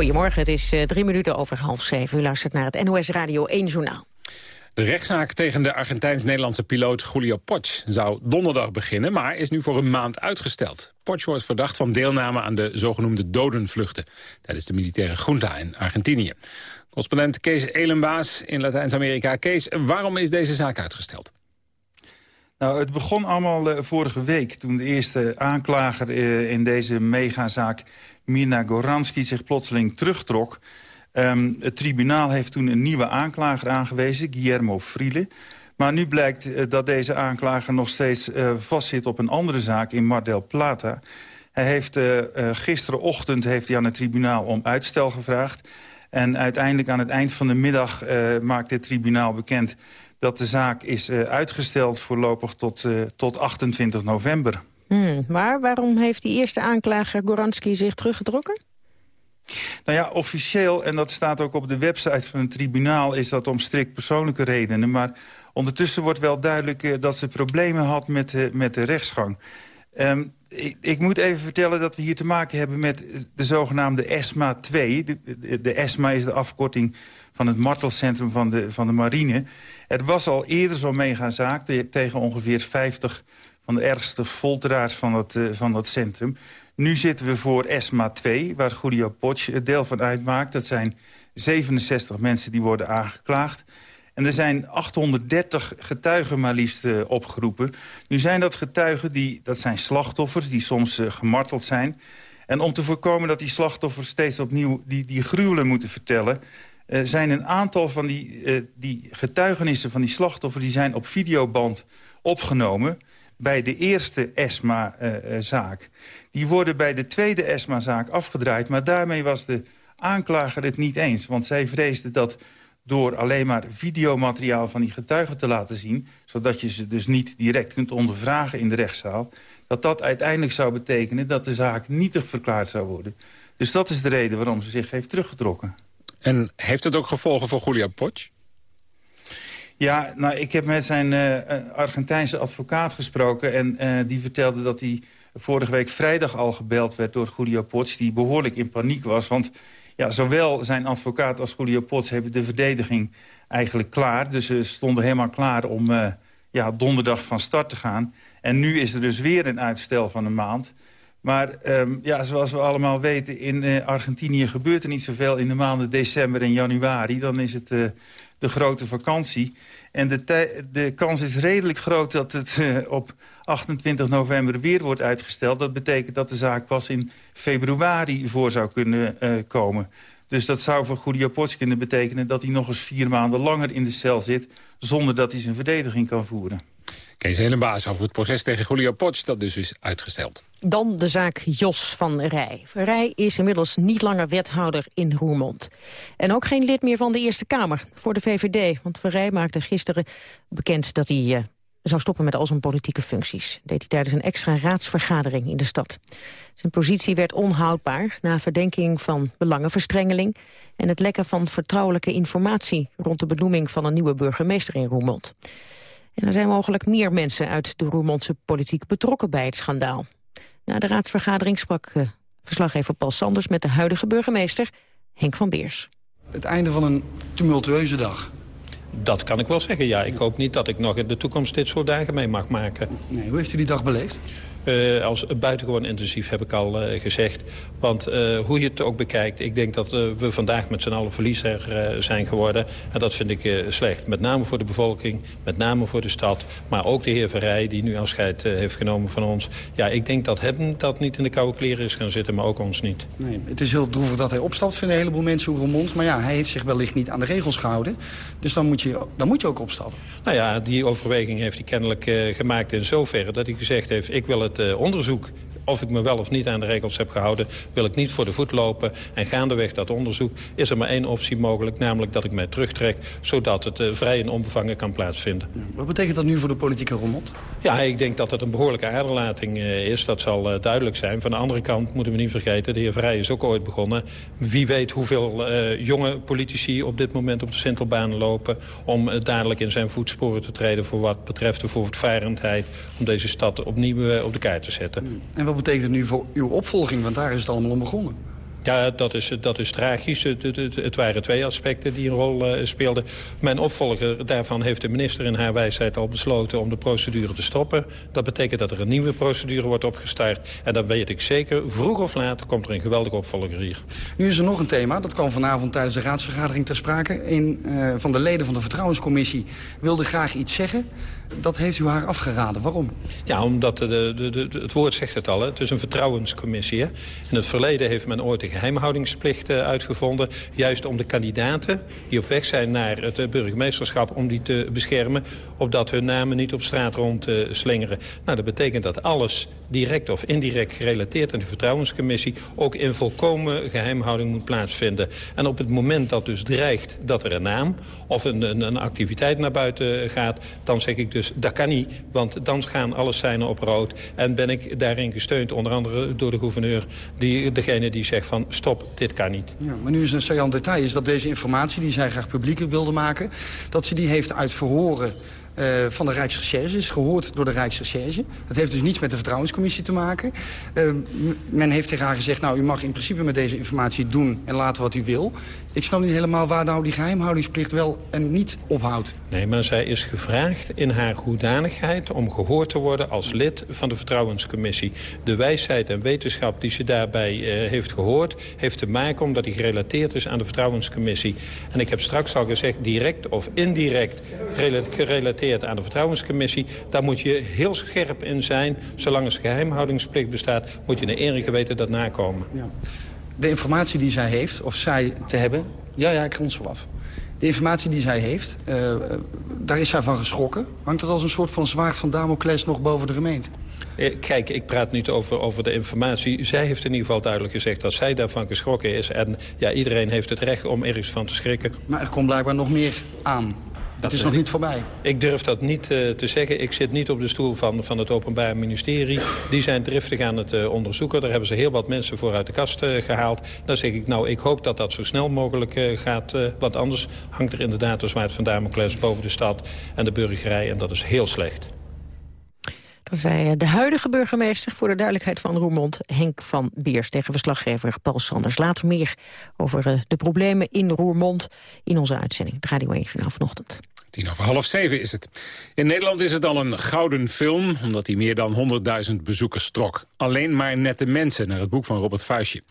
Goedemorgen, het is uh, drie minuten over half zeven. U luistert naar het NOS Radio 1 Journaal. De rechtszaak tegen de Argentijns-Nederlandse piloot Julio Potsch zou donderdag beginnen, maar is nu voor een maand uitgesteld. Potsch wordt verdacht van deelname aan de zogenoemde dodenvluchten tijdens de militaire junta in Argentinië. Correspondent Kees Elenbaas in Latijns-Amerika. Kees, waarom is deze zaak uitgesteld? Nou, het begon allemaal uh, vorige week toen de eerste aanklager uh, in deze megazaak... Mirna Goranski zich plotseling terugtrok. Um, het tribunaal heeft toen een nieuwe aanklager aangewezen, Guillermo Friele. Maar nu blijkt uh, dat deze aanklager nog steeds vastzit op een andere zaak in Mar del Plata. Hij heeft gisterenochtend heeft hij aan het tribunaal om uitstel gevraagd. En uiteindelijk aan het eind van de middag maakt het tribunaal bekend dat de zaak is uh, uitgesteld voorlopig tot, uh, tot 28 november. Hmm, maar waarom heeft die eerste aanklager Goranski zich teruggetrokken? Nou ja, officieel, en dat staat ook op de website van het tribunaal... is dat om strikt persoonlijke redenen. Maar ondertussen wordt wel duidelijk uh, dat ze problemen had met, met de rechtsgang. Ehm, ik, ik, moet even vertellen dat we hier te maken hebben met de zogenaamde ESMA 2. De, de, ESMA is de afkorting van het martelcentrum van de, van de marine. Het was al eerder zo'n megazaak tegen ongeveer 50 van de ergste folteraars van dat, uh, van dat centrum. Nu zitten we voor ESMA 2, waar Julio Potsch deel van uitmaakt. Dat zijn 67 mensen die worden aangeklaagd. En er zijn 830 getuigen maar liefst uh, opgeroepen. Nu zijn dat getuigen, die, dat zijn slachtoffers die soms uh, gemarteld zijn. En om te voorkomen dat die slachtoffers steeds opnieuw die, die gruwelen moeten vertellen... Uh, zijn een aantal van die, die getuigenissen van die slachtoffers... die zijn op videoband opgenomen bij de eerste ESMA-zaak. die worden bij de tweede ESMA-zaak afgedraaid... maar daarmee was de aanklager het niet eens. Want zij vreesde dat door alleen maar videomateriaal van die getuigen te laten zien... zodat je ze dus niet direct kunt ondervragen in de rechtszaal... dat dat uiteindelijk zou betekenen dat de zaak nietig verklaard zou worden. Dus dat is de reden waarom ze zich heeft teruggetrokken. En heeft het ook gevolgen voor Julia Potsch? Ja, nou, ik heb met zijn uh, Argentijnse advocaat gesproken... en uh, die vertelde dat hij vorige week vrijdag al gebeld werd door Julio Potsch... die behoorlijk in paniek was, want ja, zowel zijn advocaat als Julio Potts hebben de verdediging eigenlijk klaar. Dus ze stonden helemaal klaar om ja, donderdag van start te gaan. En nu is er dus weer een uitstel van een maand. Maar um, ja, zoals we allemaal weten, in uh, Argentinië gebeurt er niet zoveel... in de maanden december en januari. Dan is het uh, de grote vakantie. En de, de kans is redelijk groot dat het uh, op 28 november weer wordt uitgesteld. Dat betekent dat de zaak pas in februari voor zou kunnen komen. Dus dat zou voor Potts kunnen betekenen... dat hij nog eens vier maanden langer in de cel zit... zonder dat hij zijn verdediging kan voeren. Kees Helenbaas over het proces tegen Julio Potts... dat dus is uitgesteld. Dan de zaak Jos van Rij. Rij is inmiddels niet langer wethouder in Roermond. En ook geen lid meer van de Eerste Kamer voor de VVD. Want Van Rij maakte gisteren bekend dat hij uh, zou stoppen met al zijn politieke functies. deed hij tijdens een extra raadsvergadering in de stad. Zijn positie werd onhoudbaar na verdenking van belangenverstrengeling... en het lekken van vertrouwelijke informatie... rond de benoeming van een nieuwe burgemeester in Roermond. En er zijn mogelijk meer mensen uit de Roermondse politiek betrokken bij het schandaal. Na de raadsvergadering sprak uh, verslaggever Paul Sanders met de huidige burgemeester Henk van Beers. Het einde van een tumultueuze dag. Dat kan ik wel zeggen, ja. Ik hoop niet dat ik nog in de toekomst dit soort dagen mee mag maken. Nee, hoe heeft u die dag beleefd? Uh, als buitengewoon intensief, heb ik al uh, gezegd. Want uh, hoe je het ook bekijkt, ik denk dat we vandaag met z'n allen verliezer zijn geworden. En dat vind ik slecht. Met name voor de bevolking, met name voor de stad. Maar ook de heer Verrij, die nu afscheid heeft genomen van ons. Ja, ik denk dat hem dat niet in de koude kleren is gaan zitten, maar ook ons niet. Nee, het is heel droevig dat hij opstapt, vinden een heleboel mensen Roermond. Maar ja, hij heeft zich wellicht niet aan de regels gehouden. Dus dan moet je, dan moet je ook opstappen. Nou ja, die overweging heeft hij kennelijk gemaakt in zoverre dat hij gezegd heeft... ik wil het het onderzoek of ik me wel of niet aan de regels heb gehouden... wil ik niet voor de voet lopen. En gaandeweg dat onderzoek is er maar één optie mogelijk... namelijk dat ik mij terugtrek, zodat het uh, vrij en onbevangen kan plaatsvinden. Wat betekent dat nu voor de politieke rommel? Ja, ik denk dat het een behoorlijke aderlating uh, is. Dat zal uh, duidelijk zijn. Van de andere kant moeten we niet vergeten... de heer Vrij is ook ooit begonnen. Wie weet hoeveel jonge politici op dit moment op de Sintelbaan lopen... om dadelijk in zijn voetsporen te treden... voor wat betreft de voortvarendheid... om deze stad opnieuw op de kaart te zetten. En wat betekent het nu voor uw opvolging? Want daar is het allemaal om begonnen. Ja, dat is, dat is tragisch. Het, het, het, waren twee aspecten die een rol uh, speelden. Mijn opvolger, daarvan heeft de minister in haar wijsheid al besloten... om de procedure te stoppen. Dat betekent dat er een nieuwe procedure wordt opgestart. En dan weet ik zeker, vroeg of laat komt er een geweldige opvolger hier. Nu is er nog een thema, dat kwam vanavond tijdens de raadsvergadering ter sprake. Een uh, van de leden van de Vertrouwenscommissie wilde graag iets zeggen. Dat heeft u haar afgeraden. Waarom? Ja, omdat de, de, de, het woord zegt het al. Hè. Het is een vertrouwenscommissie. Hè. In het verleden heeft men ooit de geheimhoudingsplicht uh, uitgevonden. Juist om de kandidaten die op weg zijn naar het uh, burgemeesterschap... om die te beschermen, opdat hun namen niet op straat rond uh, slingeren. Nou, dat betekent dat alles direct of indirect gerelateerd aan de vertrouwenscommissie... ook in volkomen geheimhouding moet plaatsvinden. En op het moment dat dus dreigt dat er een naam of een, een, een activiteit naar buiten gaat... dan zeg ik dus, dat kan niet, want dan gaan alle seinen op rood. En ben ik daarin gesteund, onder andere door de gouverneur... Die, degene die zegt van stop, dit kan niet. Ja, maar nu is een saillant detail is dat deze informatie die zij graag publiek wilde maken... dat ze die heeft uit verhoren van de Rijksrecherche. Is gehoord door de Rijksrecherche. Dat heeft dus niets met de Vertrouwenscommissie te maken. Uh, men heeft tegen haar gezegd, nou, u mag in principe met deze informatie doen en laten wat u wil. Ik snap niet helemaal waar nou die geheimhoudingsplicht wel en niet ophoudt. Nee, maar zij is gevraagd in haar hoedanigheid om gehoord te worden als lid van de Vertrouwenscommissie. De wijsheid en wetenschap die ze daarbij uh, heeft gehoord, heeft te maken omdat die gerelateerd is aan de Vertrouwenscommissie. En ik heb straks al gezegd, direct of indirect gerelateerd aan de Vertrouwenscommissie. Daar moet je heel scherp in zijn. Zolang er geheimhoudingsplicht bestaat, moet je naar eer geweten dat nakomen. Ja. De informatie die zij heeft, of zij te hebben... Ja, ja, ik grond zo af. De informatie die zij heeft, uh, daar is zij van geschrokken. Hangt dat als een soort van zwaard van Damocles nog boven de gemeente? Eh, kijk, ik praat niet over, over de informatie. Zij heeft in ieder geval duidelijk gezegd dat zij daarvan geschrokken is. En ja, iedereen heeft het recht om ergens van te schrikken. Maar er komt blijkbaar nog meer aan. Dat het is nog niet voorbij. Ik durf dat niet uh, te zeggen. Ik zit niet op de stoel van, van het Openbaar Ministerie. Die zijn driftig aan het uh, onderzoeken. Daar hebben ze heel wat mensen voor uit de kast uh, gehaald. Dan zeg ik, nou, ik hoop dat dat zo snel mogelijk gaat. want anders hangt er inderdaad een zwaard van Damocles boven de stad en de burgerij. En dat is heel slecht. Dat zei de huidige burgemeester voor de duidelijkheid van Roermond... Henk van Beers tegen verslaggever Paul Sanders. Later meer over de problemen in Roermond in onze uitzending. De Radio 1 Journaal vanochtend. Tien over half zeven is het. In Nederland is het al een gouden film, omdat hij meer dan 100.000 bezoekers trok. Alleen maar nette mensen, naar het boek van Robert Fuisje.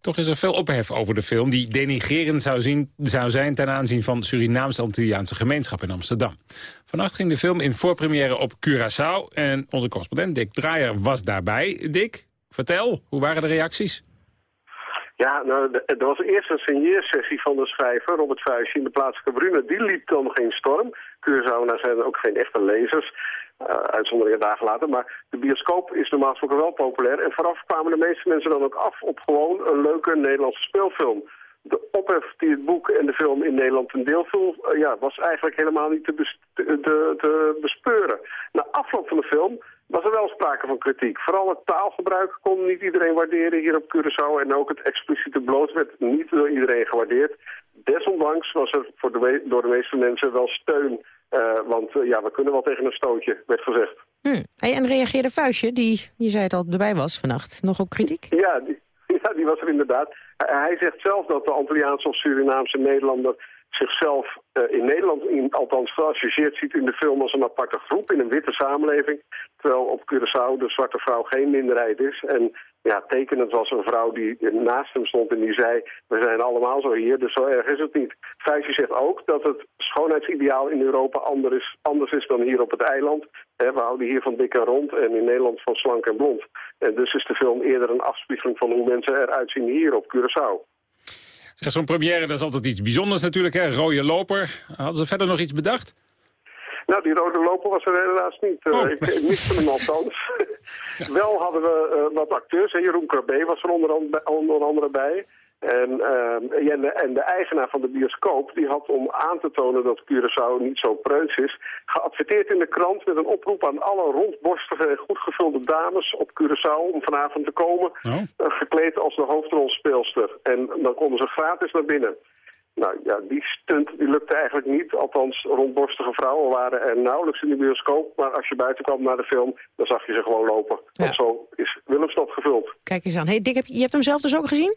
Toch is er veel ophef over de film die denigerend zou, zou zijn... ten aanzien van Surinaams-Antilliaanse gemeenschap in Amsterdam. Vannacht ging de film in voorpremière op Curaçao... en onze correspondent Dick Draaier was daarbij. Dick, vertel, hoe waren de reacties? Ja, nou, er was eerst een signeersessie van de schrijver, Robert Fuijsje, in de plaatselijke Brune. Die liep dan geen storm. Curaçao zijn ook geen echte lezers. Uh, uitzonderingen dagen later. Maar de bioscoop is normaal gesproken wel populair. En vooraf kwamen de meeste mensen dan ook af op gewoon een leuke Nederlandse speelfilm. De ophef die het boek en de film in Nederland een deel viel, uh, ja, was eigenlijk helemaal niet te, te bespeuren. Na afloop van de film was er wel sprake van kritiek. Vooral het taalgebruik kon niet iedereen waarderen hier op Curaçao. En ook het expliciete bloot werd niet door iedereen gewaardeerd. Desondanks was er voor de, door de meeste mensen wel steun. Uh, want uh, ja, we kunnen wel tegen een stootje, werd gezegd. Hmm. Hey, en reageerde Vuistje, die, je zei het al, erbij was vannacht, nog op kritiek? Ja, die, ja, die was er inderdaad. Hij zegt zelf dat de Antilliaanse of Surinaamse Nederlander zichzelf uh, in Nederland in, althans geassocieerd ziet in de film als een aparte groep in een witte samenleving. Terwijl op Curaçao de zwarte vrouw geen minderheid is. En ja, tekenend was een vrouw die naast hem stond en die zei... we zijn allemaal zo hier, dus zo erg is het niet. Vijsje zegt ook dat het schoonheidsideaal in Europa anders is, anders is dan hier op het eiland. we houden hier van dik en rond en in Nederland van slank en blond. En dus is de film eerder een afspiegeling van hoe mensen eruit zien hier op Curaçao. Zo'n première, dat is altijd iets bijzonders natuurlijk, hè? Rode loper. Hadden ze verder nog iets bedacht? Nou, die rode loper was er helaas niet. Uh, oh. Ik, ik miste hem althans. Wel hadden we uh, wat acteurs. Hè. Jeroen Krabbe was er onder, onder andere bij. En, uh, en, de, en, de, eigenaar van de bioscoop die had om aan te tonen dat Curaçao niet zo preuts is... geadverteerd in de krant met een oproep aan alle rondborstige en goed gevulde dames op Curaçao... om vanavond te komen, oh. gekleed als de hoofdrolspeelster. En dan konden ze gratis naar binnen. Nou ja, die stunt die lukte eigenlijk niet. Althans, rondborstige vrouwen waren er nauwelijks in de bioscoop. Maar als je buiten kwam naar de film, dan zag je ze gewoon lopen. Ja. Want zo is Willemstad gevuld. Kijk eens aan. Hey Dick, je hebt hem zelf dus ook gezien?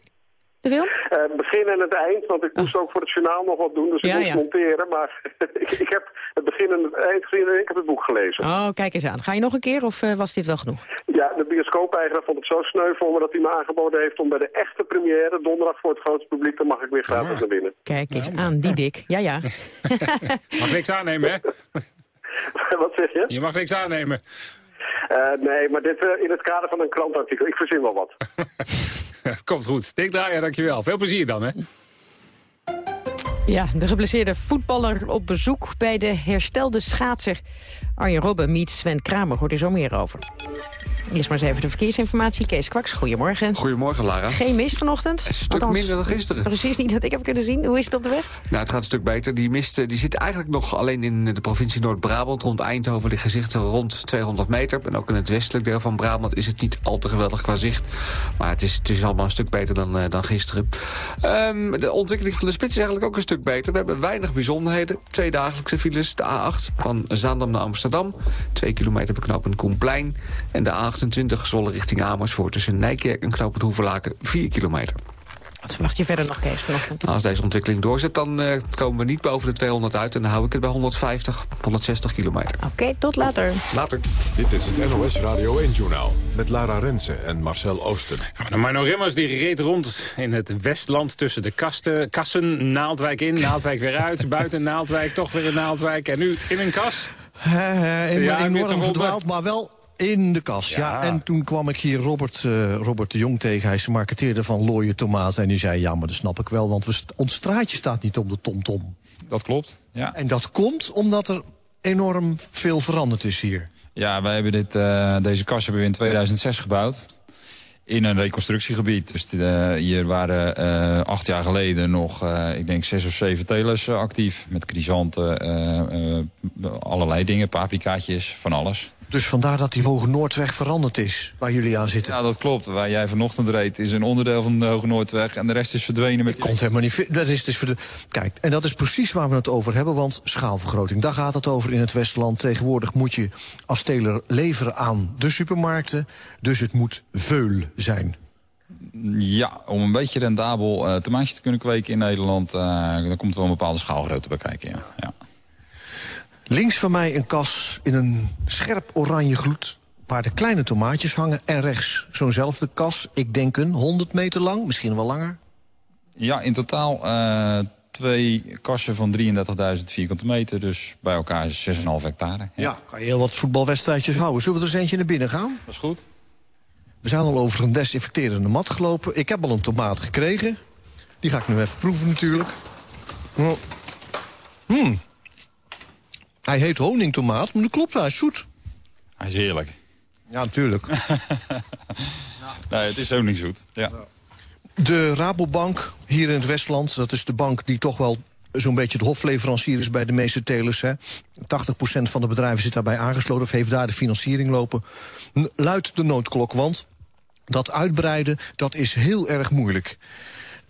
De film? Uh, het begin en het eind, want ik moest ook voor het journaal nog wat doen, dus ik ja, moest ja. monteren. Maar ik, ik, heb het begin en het eind gezien en ik heb het boek gelezen. Oh, kijk eens aan. Ga je nog een keer of uh, was dit wel genoeg? Ja, de bioscoop-eigenaar vond het zo sneu voor me dat hij me aangeboden heeft om bij de echte première, donderdag voor het grote publiek, dan mag ik weer gratis naar binnen. Kijk eens aan, die dik. Ja, ja. mag niks aannemen, hè? wat zeg je? Je mag niks aannemen. Uh, nee, maar dit uh, in het kader van een krantartikel. Ik verzin wel wat. Komt goed. Dick Draaier, dankjewel. Veel plezier dan, hè? Ja, de geblesseerde voetballer op bezoek bij de herstelde schaatser. Arjen Robben meets Sven Kramer, hoort er zo meer over. Eerst maar eens even de verkeersinformatie. Kees Kwaks, goedemorgen. Goedemorgen, Lara. Geen mist vanochtend? Een stuk Althans, minder dan gisteren. Precies niet dat ik heb kunnen zien. Hoe is het op de weg? Nou, het gaat een stuk beter. Die mist eh, die zit eigenlijk nog alleen in de provincie Noord-Brabant. Rond Eindhoven ligt gezichten rond 200 meter. En ook in het westelijk deel van Brabant is het niet al te geweldig qua zicht. Maar het is, het is allemaal een stuk beter dan, uh, dan gisteren. Um, de ontwikkeling van de spits is eigenlijk ook een stuk beter. We hebben weinig bijzonderheden. Twee dagelijkse files. De A8 van Zaandam naar Amsterdam. Twee kilometer beknopend Koenplein. En de A28 Zwolle richting Amersfoort tussen Nijkerk en Knopend Hoevelaken 4 kilometer. Wat verwacht je verder nog, Kees, vanochtend? Als deze ontwikkeling doorzet, dan uh, komen we niet boven de 200 uit... en dan hou ik het bij 150, 160 kilometer. Oké, okay, tot later. Later. Dit is het NOS Radio 1-journaal met Lara Rensen en Marcel Oosten. Ja, Marno Remmers die reed rond in het Westland tussen de kasten, kassen. Naaldwijk in, Naaldwijk weer uit, buiten Naaldwijk, toch weer in Naaldwijk... en nu in een kas. Uh, uh, ja, enorm verdwaald, maar wel in de kas, ja. ja. En toen kwam ik hier Robert, uh, Robert de Jong tegen. Hij is de marketeerder van Looie Tomaten. En die zei, ja, maar dat snap ik wel. Want we, ons straatje staat niet op de TomTom. -tom. Dat klopt, ja. En dat komt omdat er enorm veel veranderd is hier. Ja, wij hebben dit, uh, deze kas hebben we in 2006 gebouwd. In een reconstructiegebied. Dus uh, hier waren uh, acht jaar geleden nog, uh, ik denk, zes of zeven telers actief. Met chrysanten, allerlei dingen, paprikaatjes, van alles. Dus vandaar dat die Hoge Noordweg veranderd is, waar jullie aan zitten. Ja, dat klopt. Waar jij vanochtend reed is een onderdeel van de Hoge Noordweg... en de rest is verdwenen met... Dat komt helemaal niet... Dat is dus voor de... Kijk, en dat is precies waar we het over hebben, want schaalvergroting. Daar gaat het over in het Westland. Tegenwoordig moet je als teler leveren aan de supermarkten. Dus het moet veul zijn. Ja, om een beetje rendabel uh, te kunnen kweken in Nederland... Uh, dan komt wel een bepaalde schaalgrootte bij kijken, ja. ja. Links van mij een kas in een scherp oranje gloed waar de kleine tomaatjes hangen. En rechts zo'nzelfde kas, ik denk een 100 meter lang, misschien wel langer. Ja, in totaal uh, twee kassen van 33.000 vierkante meter. Dus bij elkaar 6,5 hectare. Ja. ja, kan je heel wat voetbalwedstrijdjes houden. Zullen we er eens eentje naar binnen gaan? Dat is goed. We zijn al over een desinfecterende mat gelopen. Ik heb al een tomaat gekregen. Die ga ik nu even proeven natuurlijk. Hmm. Hij heet honingtomaat, maar dat klopt, hij is zoet. Hij is heerlijk. Ja, natuurlijk. nee, het is honingzoet, ja. De Rabobank hier in het Westland, dat is de bank die toch wel zo'n beetje de hofleverancier is bij de meeste telers. Hè. 80% van de bedrijven zit daarbij aangesloten of heeft daar de financiering lopen. Luidt de noodklok, want dat uitbreiden, dat is heel erg moeilijk.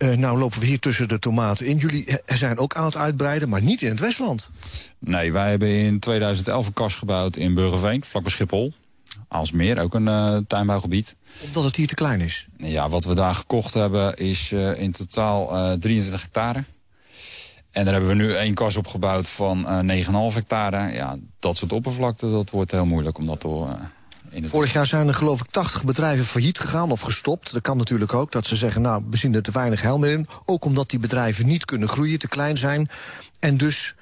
Uh, nou lopen we hier tussen de tomaten in. Jullie zijn ook aan het uitbreiden, maar niet in het Westland. Nee, wij hebben in 2011 een kas gebouwd in Burgerveen, vlak bij Schiphol. Aalsmeer, ook een uh, tuinbouwgebied. Omdat het hier te klein is? Ja, wat we daar gekocht hebben is uh, in totaal 23 hectare. En daar hebben we nu één kas opgebouwd van 9,5 hectare. Ja, dat soort oppervlakte, dat wordt heel moeilijk om dat te... Vorig jaar zijn er geloof ik 80 bedrijven failliet gegaan of gestopt. Dat kan natuurlijk ook, dat ze zeggen, nou, we zien er te weinig heil meer in. Ook omdat die bedrijven niet kunnen groeien, te klein zijn. En dus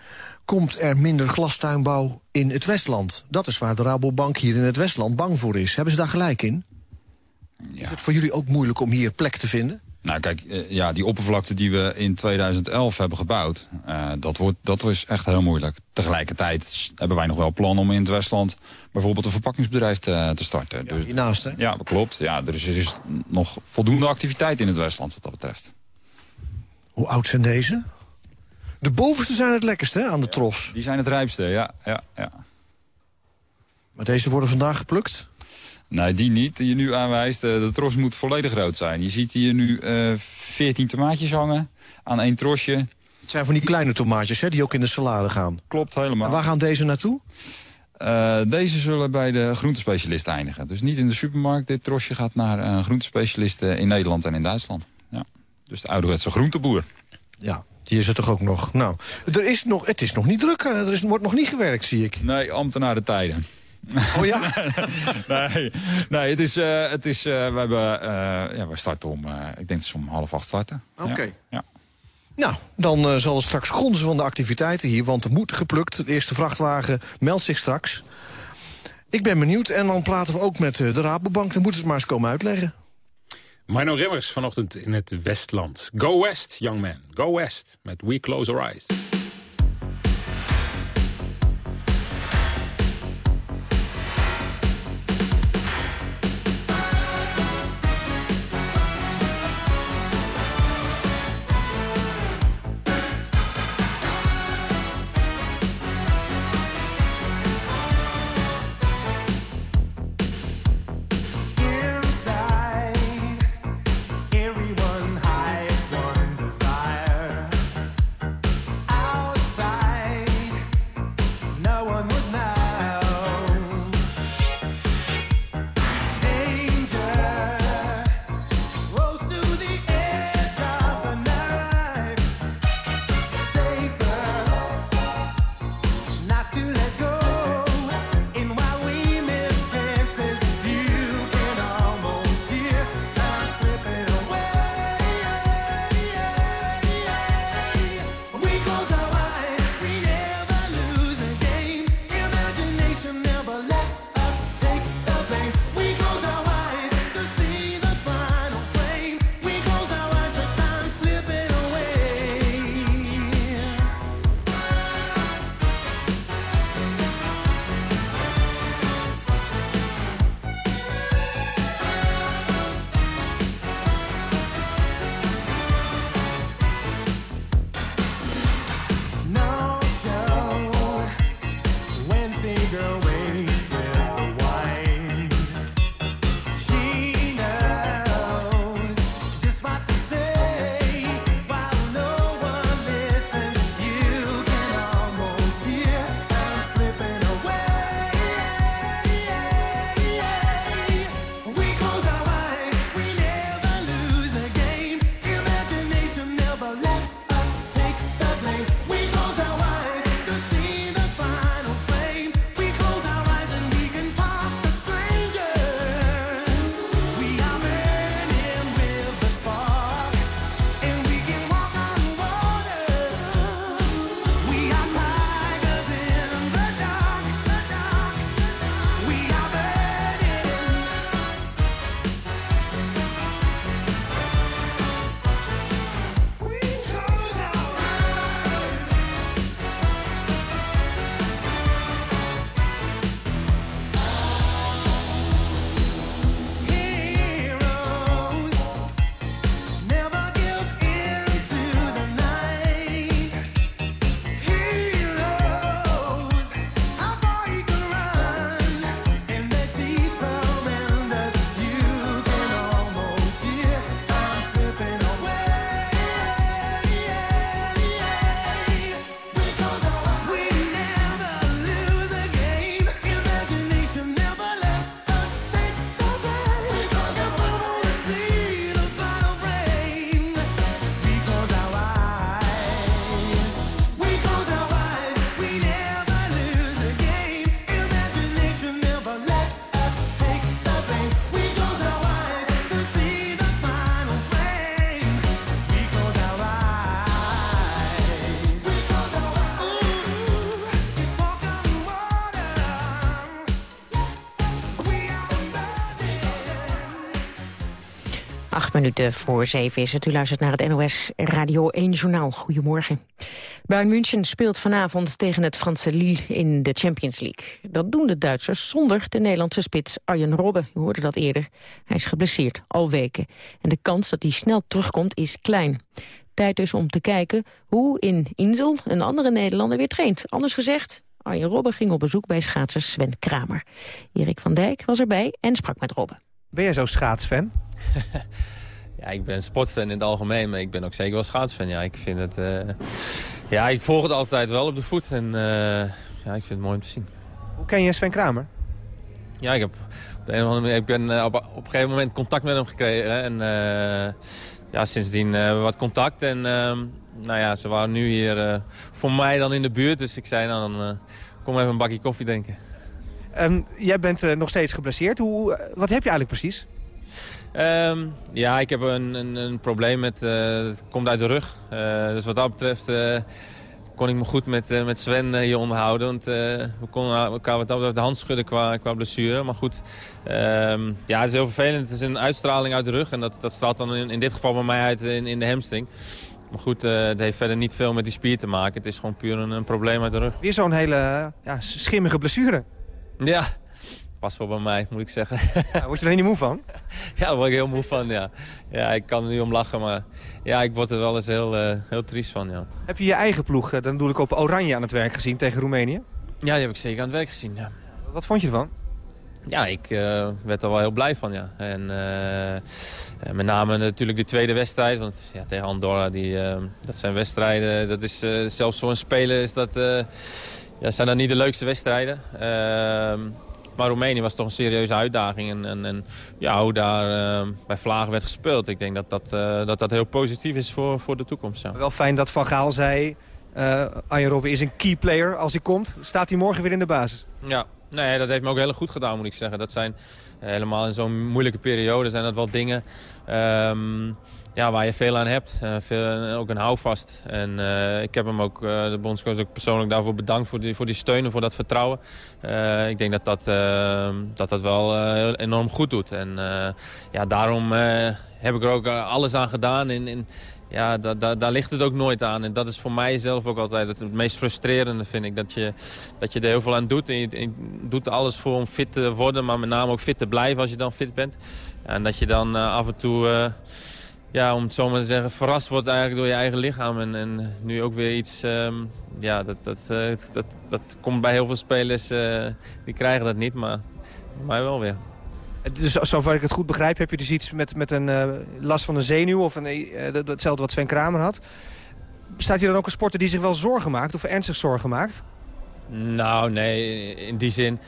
komt er minder glastuinbouw in het Westland. Dat is waar de Rabobank hier in het Westland bang voor is. Hebben ze daar gelijk in? Ja. Is het voor jullie ook moeilijk om hier plek te vinden? Nou kijk, ja, die oppervlakte die we in 2011 hebben gebouwd, uh, dat, wordt, dat was echt heel moeilijk. Tegelijkertijd hebben wij nog wel plannen om in het Westland bijvoorbeeld een verpakkingsbedrijf te, te starten. Ja, dus, hiernaast hè? Ja, dat klopt. Ja, dus er is nog voldoende activiteit in het Westland wat dat betreft. Hoe oud zijn deze? De bovenste zijn het lekkerste aan de ja, tros. Die zijn het rijpste, ja, ja, ja. Maar deze worden vandaag geplukt? Nee, die niet, die je nu aanwijst. De, de tros moet volledig rood zijn. Je ziet hier nu uh, 14 tomaatjes hangen aan één trosje. Het zijn van die kleine tomaatjes hè, die ook in de salade gaan. Klopt, helemaal. En waar gaan deze naartoe? Uh, deze zullen bij de groentespecialist eindigen. Dus niet in de supermarkt. Dit trosje gaat naar een groentespecialist in Nederland en in Duitsland. Ja. Dus de ouderwetse groenteboer. Ja, die is er toch ook nog. Nou, er is nog, het is nog niet druk. Er is, wordt nog niet gewerkt, zie ik. Nee, ambtenaren tijden. Oh ja? nee, nee, het is, uh, het is uh, we hebben, uh, ja, we starten om, ik denk dat ze om half acht starten. Oké. Okay. Ja. Nou, dan zal het straks gronzen van de activiteiten hier, want er moet geplukt. De eerste vrachtwagen meldt zich straks. Ik ben benieuwd en dan praten we ook met de Rabobank. Dan moeten ze het maar eens komen uitleggen. Marno Remmers vanochtend in het Westland. Go West, young man. Go West met We Close Our Eyes. Minuten voor zeven is het. U luistert naar het NOS Radio 1 Journaal. Goedemorgen. Bayern München speelt vanavond tegen het Franse Lille in de Champions League. Dat doen de Duitsers zonder de Nederlandse spits Arjen Robben. U hoorde dat eerder. Hij is geblesseerd, al weken. En de kans dat hij snel terugkomt is klein. Tijd dus om te kijken hoe in Insel een andere Nederlander weer traint. Anders gezegd, Arjen Robben ging op bezoek bij schaatser Sven Kramer. Erik van Dijk was erbij en sprak met Robben. Ben jij zo schaatsfan? ja, ik ben sportfan in het algemeen, maar ik ben ook zeker wel schaatsfan. Ja, ik vind het... Uh... Ja, ik volg het altijd wel op de voet en uh, ja, ik vind het mooi om te zien. Hoe ken je Sven Kramer? Ja, ik heb op een of andere manier, ik ben uh, op, op een gegeven moment contact met hem gekregen. En ja, sindsdien hebben we wat contact. En nou ja, ze waren nu hier voor mij dan in de buurt. Dus ik zei, nou dan kom even een bakje koffie drinken. Um, jij bent uh, nog steeds geblesseerd. Hoe, wat heb je eigenlijk precies? Um, ja, ik heb een, een, een probleem met... Uh, het komt uit de rug. Uh, dus wat dat betreft kon ik me goed met, met Sven hier onderhouden. Want we konden elkaar wat dat betreft de hand schudden qua, qua blessure. Maar goed, um, ja, het is heel vervelend. Het is een uitstraling uit de rug. En dat, dat straalt dan in, in dit geval bij mij uit in, in de hamstring. Maar goed, het heeft verder niet veel met die spier te maken. Het is gewoon puur een, een probleem uit de rug. Weer zo'n hele ja, schimmige blessure. Ja, pas wel bij mij, moet ik zeggen. Ja, word je er niet moe van? Ja, daar word ik heel moe van, ja. Ja, ik kan er nu om lachen, maar ja, ik word er wel eens heel, uh, heel triest van, ja. Heb je je eigen ploeg, dan doe ik op Oranje aan het werk gezien tegen Roemenië? Ja, die heb ik zeker aan het werk gezien, ja. Wat vond je ervan? Ja, ik uh, werd er wel heel blij van, ja. En uh, met name natuurlijk de tweede wedstrijd. Want ja, tegen Andorra, die, dat zijn wedstrijden. Dat is, zelfs voor een speler is dat, ja, zijn dat niet de leukste wedstrijden. Ehm, maar Roemenië was toch een serieuze uitdaging. En, en, en ja, hoe daar bij Vlagen werd gespeeld. Ik denk dat dat, dat, dat heel positief is voor, voor de toekomst. Ja. Wel fijn dat Van Gaal zei... Uh, Arjen Robben is een key player. Als hij komt, staat hij morgen weer in de basis. Ja, Nee, dat heeft me ook heel goed gedaan, moet ik zeggen. Dat zijn eh, helemaal in zo'n moeilijke periode zijn dat wel dingen um, ja, waar je veel aan hebt. Uh, veel, ook een houvast. En uh, ik heb hem ook, de bondscoach ook persoonlijk daarvoor bedankt voor die, voor die steun en voor dat vertrouwen. ik denk dat dat, dat, dat wel enorm goed doet. En ja, daarom heb ik er ook alles aan gedaan in ja, daar ligt het ook nooit aan. En dat is voor mij zelf ook altijd het, meest frustrerende, vind ik. Dat je, dat je er heel veel aan doet. En je, doet alles voor om fit te worden, maar met name ook fit te blijven als je dan fit bent. En dat je dan af en toe, ja, om het zo maar te zeggen, verrast wordt eigenlijk door je eigen lichaam. En, en nu ook weer iets, um, ja, dat, dat, uh, dat, dat komt bij heel veel spelers, die krijgen dat niet, maar mij wel weer. Dus zover ik het goed begrijp, heb je dus iets met, met een uh, last van een zenuw... of een, hetzelfde wat Sven Kramer had. Staat hier dan ook een sporter die zich wel zorgen maakt of ernstig zorgen maakt? Nou, nee, in die zin...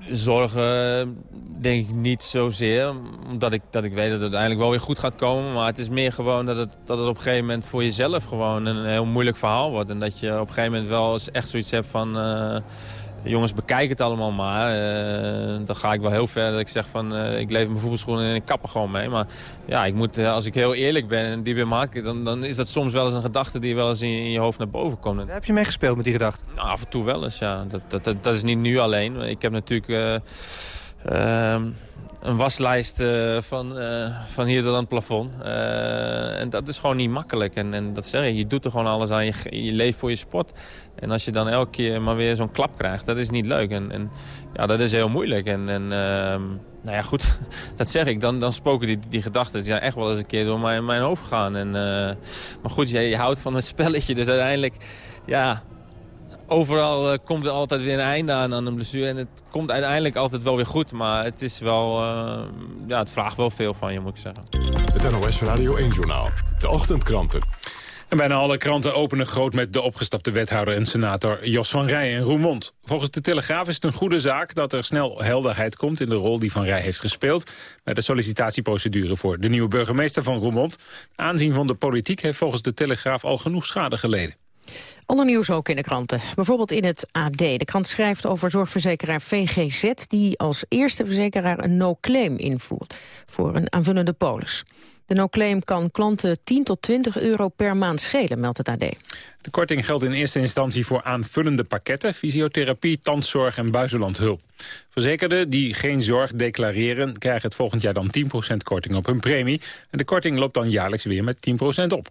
Zorgen denk ik niet zozeer. Omdat ik, dat ik weet dat het uiteindelijk wel weer goed gaat komen. Maar het is meer gewoon dat het, dat het op een gegeven moment voor jezelf gewoon een heel moeilijk verhaal wordt. En dat je op een gegeven moment wel eens echt zoiets hebt van jongens, bekijk het allemaal maar. Uh, dan ga ik wel heel ver dat ik zeg van, uh, ik leef mijn voetbalschoenen en ik kap er gewoon mee. Maar ja, ik moet, eh, als ik heel eerlijk ben en die ben maak, dan, dan is dat soms wel eens een gedachte die wel eens in, in je hoofd naar boven komt. Heb je mee gespeeld met die gedachte? Nou, af en toe wel eens, ja. Dat, dat, dat, dat is niet nu alleen. Ik heb natuurlijk... Ehm, een waslijst uh, van, uh, van hier tot aan het plafond. Uh, en dat is gewoon niet makkelijk. En, en dat zeg je, je doet er gewoon alles aan. Je, je leeft voor je sport. En als je dan elke keer maar weer zo'n klap krijgt, dat is niet leuk. En, en ja, dat is heel moeilijk. En, en ehm, nou ja, goed, dat zeg ik. Dan, dan spoken die, die gedachten ja, echt wel eens een keer door mijn, mijn hoofd gaan. En, maar goed, je, je houdt van een spelletje. Dus uiteindelijk, ja, overal uh, komt er altijd weer een einde aan aan een blessure. En het komt uiteindelijk altijd wel weer goed. Maar het is wel, uh, ja, het vraagt wel veel van je, moet ik zeggen. Het NOS Radio 1-journaal. De ochtendkranten. En bijna alle kranten openen groot met de opgestapte wethouder en senator Jos van Rij in Roermond. Volgens de Telegraaf is het een goede zaak dat er snel helderheid komt in de rol die Van Rij heeft gespeeld bij de sollicitatieprocedure voor de nieuwe burgemeester van Roermond. Aanzien van de politiek heeft volgens de Telegraaf al genoeg schade geleden. Ander nieuws ook in de kranten. Bijvoorbeeld in het AD. De krant schrijft over zorgverzekeraar VGZ... die als eerste verzekeraar een no-claim invoert voor een aanvullende polis. De no-claim kan klanten 10 tot 20 euro per maand schelen, meldt het AD. De korting geldt in eerste instantie voor aanvullende pakketten... fysiotherapie, tandzorg en buitenlandhulp. Verzekerden die geen zorg declareren... krijgen het volgend jaar dan 10% korting op hun premie. En de korting loopt dan jaarlijks weer met 10% op.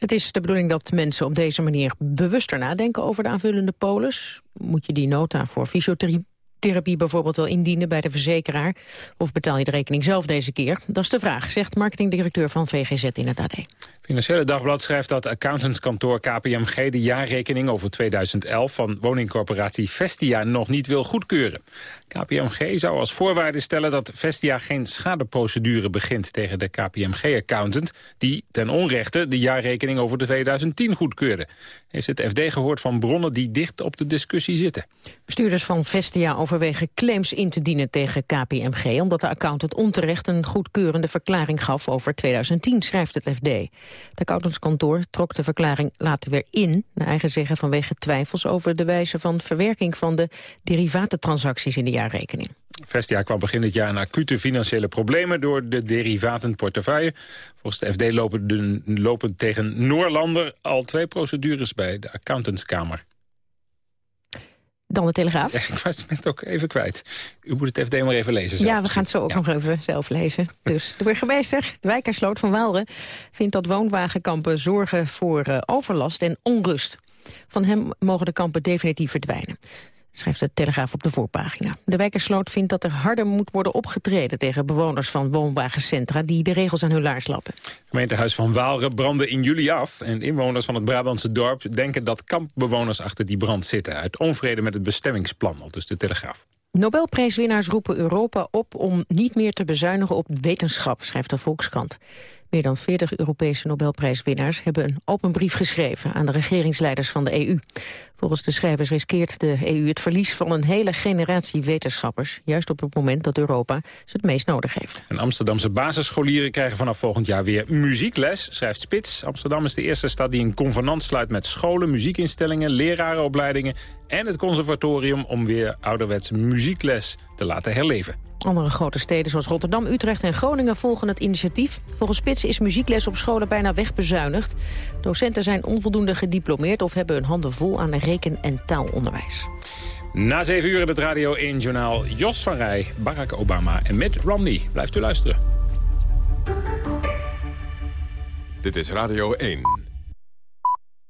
Het is de bedoeling dat mensen op deze manier bewuster nadenken over de aanvullende polis. Moet je die nota voor fysiotherapie bijvoorbeeld wel indienen bij de verzekeraar? Of betaal je de rekening zelf deze keer? Dat is de vraag, zegt marketingdirecteur van VGZ in het AD. Financiële Dagblad schrijft dat accountantskantoor KPMG... de jaarrekening over 2011 van woningcorporatie Vestia nog niet wil goedkeuren. KPMG zou als voorwaarde stellen dat Vestia geen schadeprocedure begint... tegen de KPMG-accountant die ten onrechte de jaarrekening over 2010 goedkeurde. Heeft het FD gehoord van bronnen die dicht op de discussie zitten. Bestuurders van Vestia overwegen claims in te dienen tegen KPMG... omdat de accountant onterecht een goedkeurende verklaring gaf over 2010, schrijft het FD. Het accountantskantoor trok de verklaring later weer in... naar eigen zeggen vanwege twijfels over de wijze van verwerking... van de derivatentransacties in de jaarrekening. Vestia kwam begin dit jaar in acute financiële problemen... door de derivatenportefeuille. Volgens de FD lopen, de, lopen tegen Noorlander al twee procedures bij de accountantskamer. Dan de Telegraaf. Ja, ik was het ook even kwijt. U moet het FD maar even lezen. Zelf. Ja, we gaan het zo ook nog even zelf lezen. Dus de burgemeester, de wijkersloot van Waalre... vindt dat woonwagenkampen zorgen voor uh, overlast en onrust. Van hem mogen de kampen definitief verdwijnen schrijft de Telegraaf op de voorpagina. De wijkersloot vindt dat er harder moet worden opgetreden... tegen bewoners van woonwagencentra die de regels aan hun laars lappen. Gemeentehuis van Waalre brandde in juli af... en inwoners van het Brabantse dorp denken dat kampbewoners achter die brand zitten... uit onvrede met het bestemmingsplan, al dus de Telegraaf. Nobelprijswinnaars roepen Europa op om niet meer te bezuinigen op wetenschap, schrijft de Volkskrant. Meer dan 40 Europese Nobelprijswinnaars hebben een open brief geschreven aan de regeringsleiders van de EU. Volgens de schrijvers riskeert de EU het verlies van een hele generatie wetenschappers, juist op het moment dat Europa ze het meest nodig heeft. En Amsterdamse basisscholieren krijgen vanaf volgend jaar weer muziekles, schrijft Spits. Amsterdam is de eerste stad die een convenant sluit met scholen, muziekinstellingen, lerarenopleidingen en het conservatorium om weer ouderwetse muziekles te laten herleven. Andere grote steden zoals Rotterdam, Utrecht en Groningen volgen het initiatief. Volgens Spits is muziekles op scholen bijna wegbezuinigd. Docenten zijn onvoldoende gediplomeerd of hebben hun handen vol aan reken- en taalonderwijs. Na zeven uur in het Radio 1-journaal Jos van Rij, Barack Obama en Mitt Romney. Blijft u luisteren. Dit is Radio 1.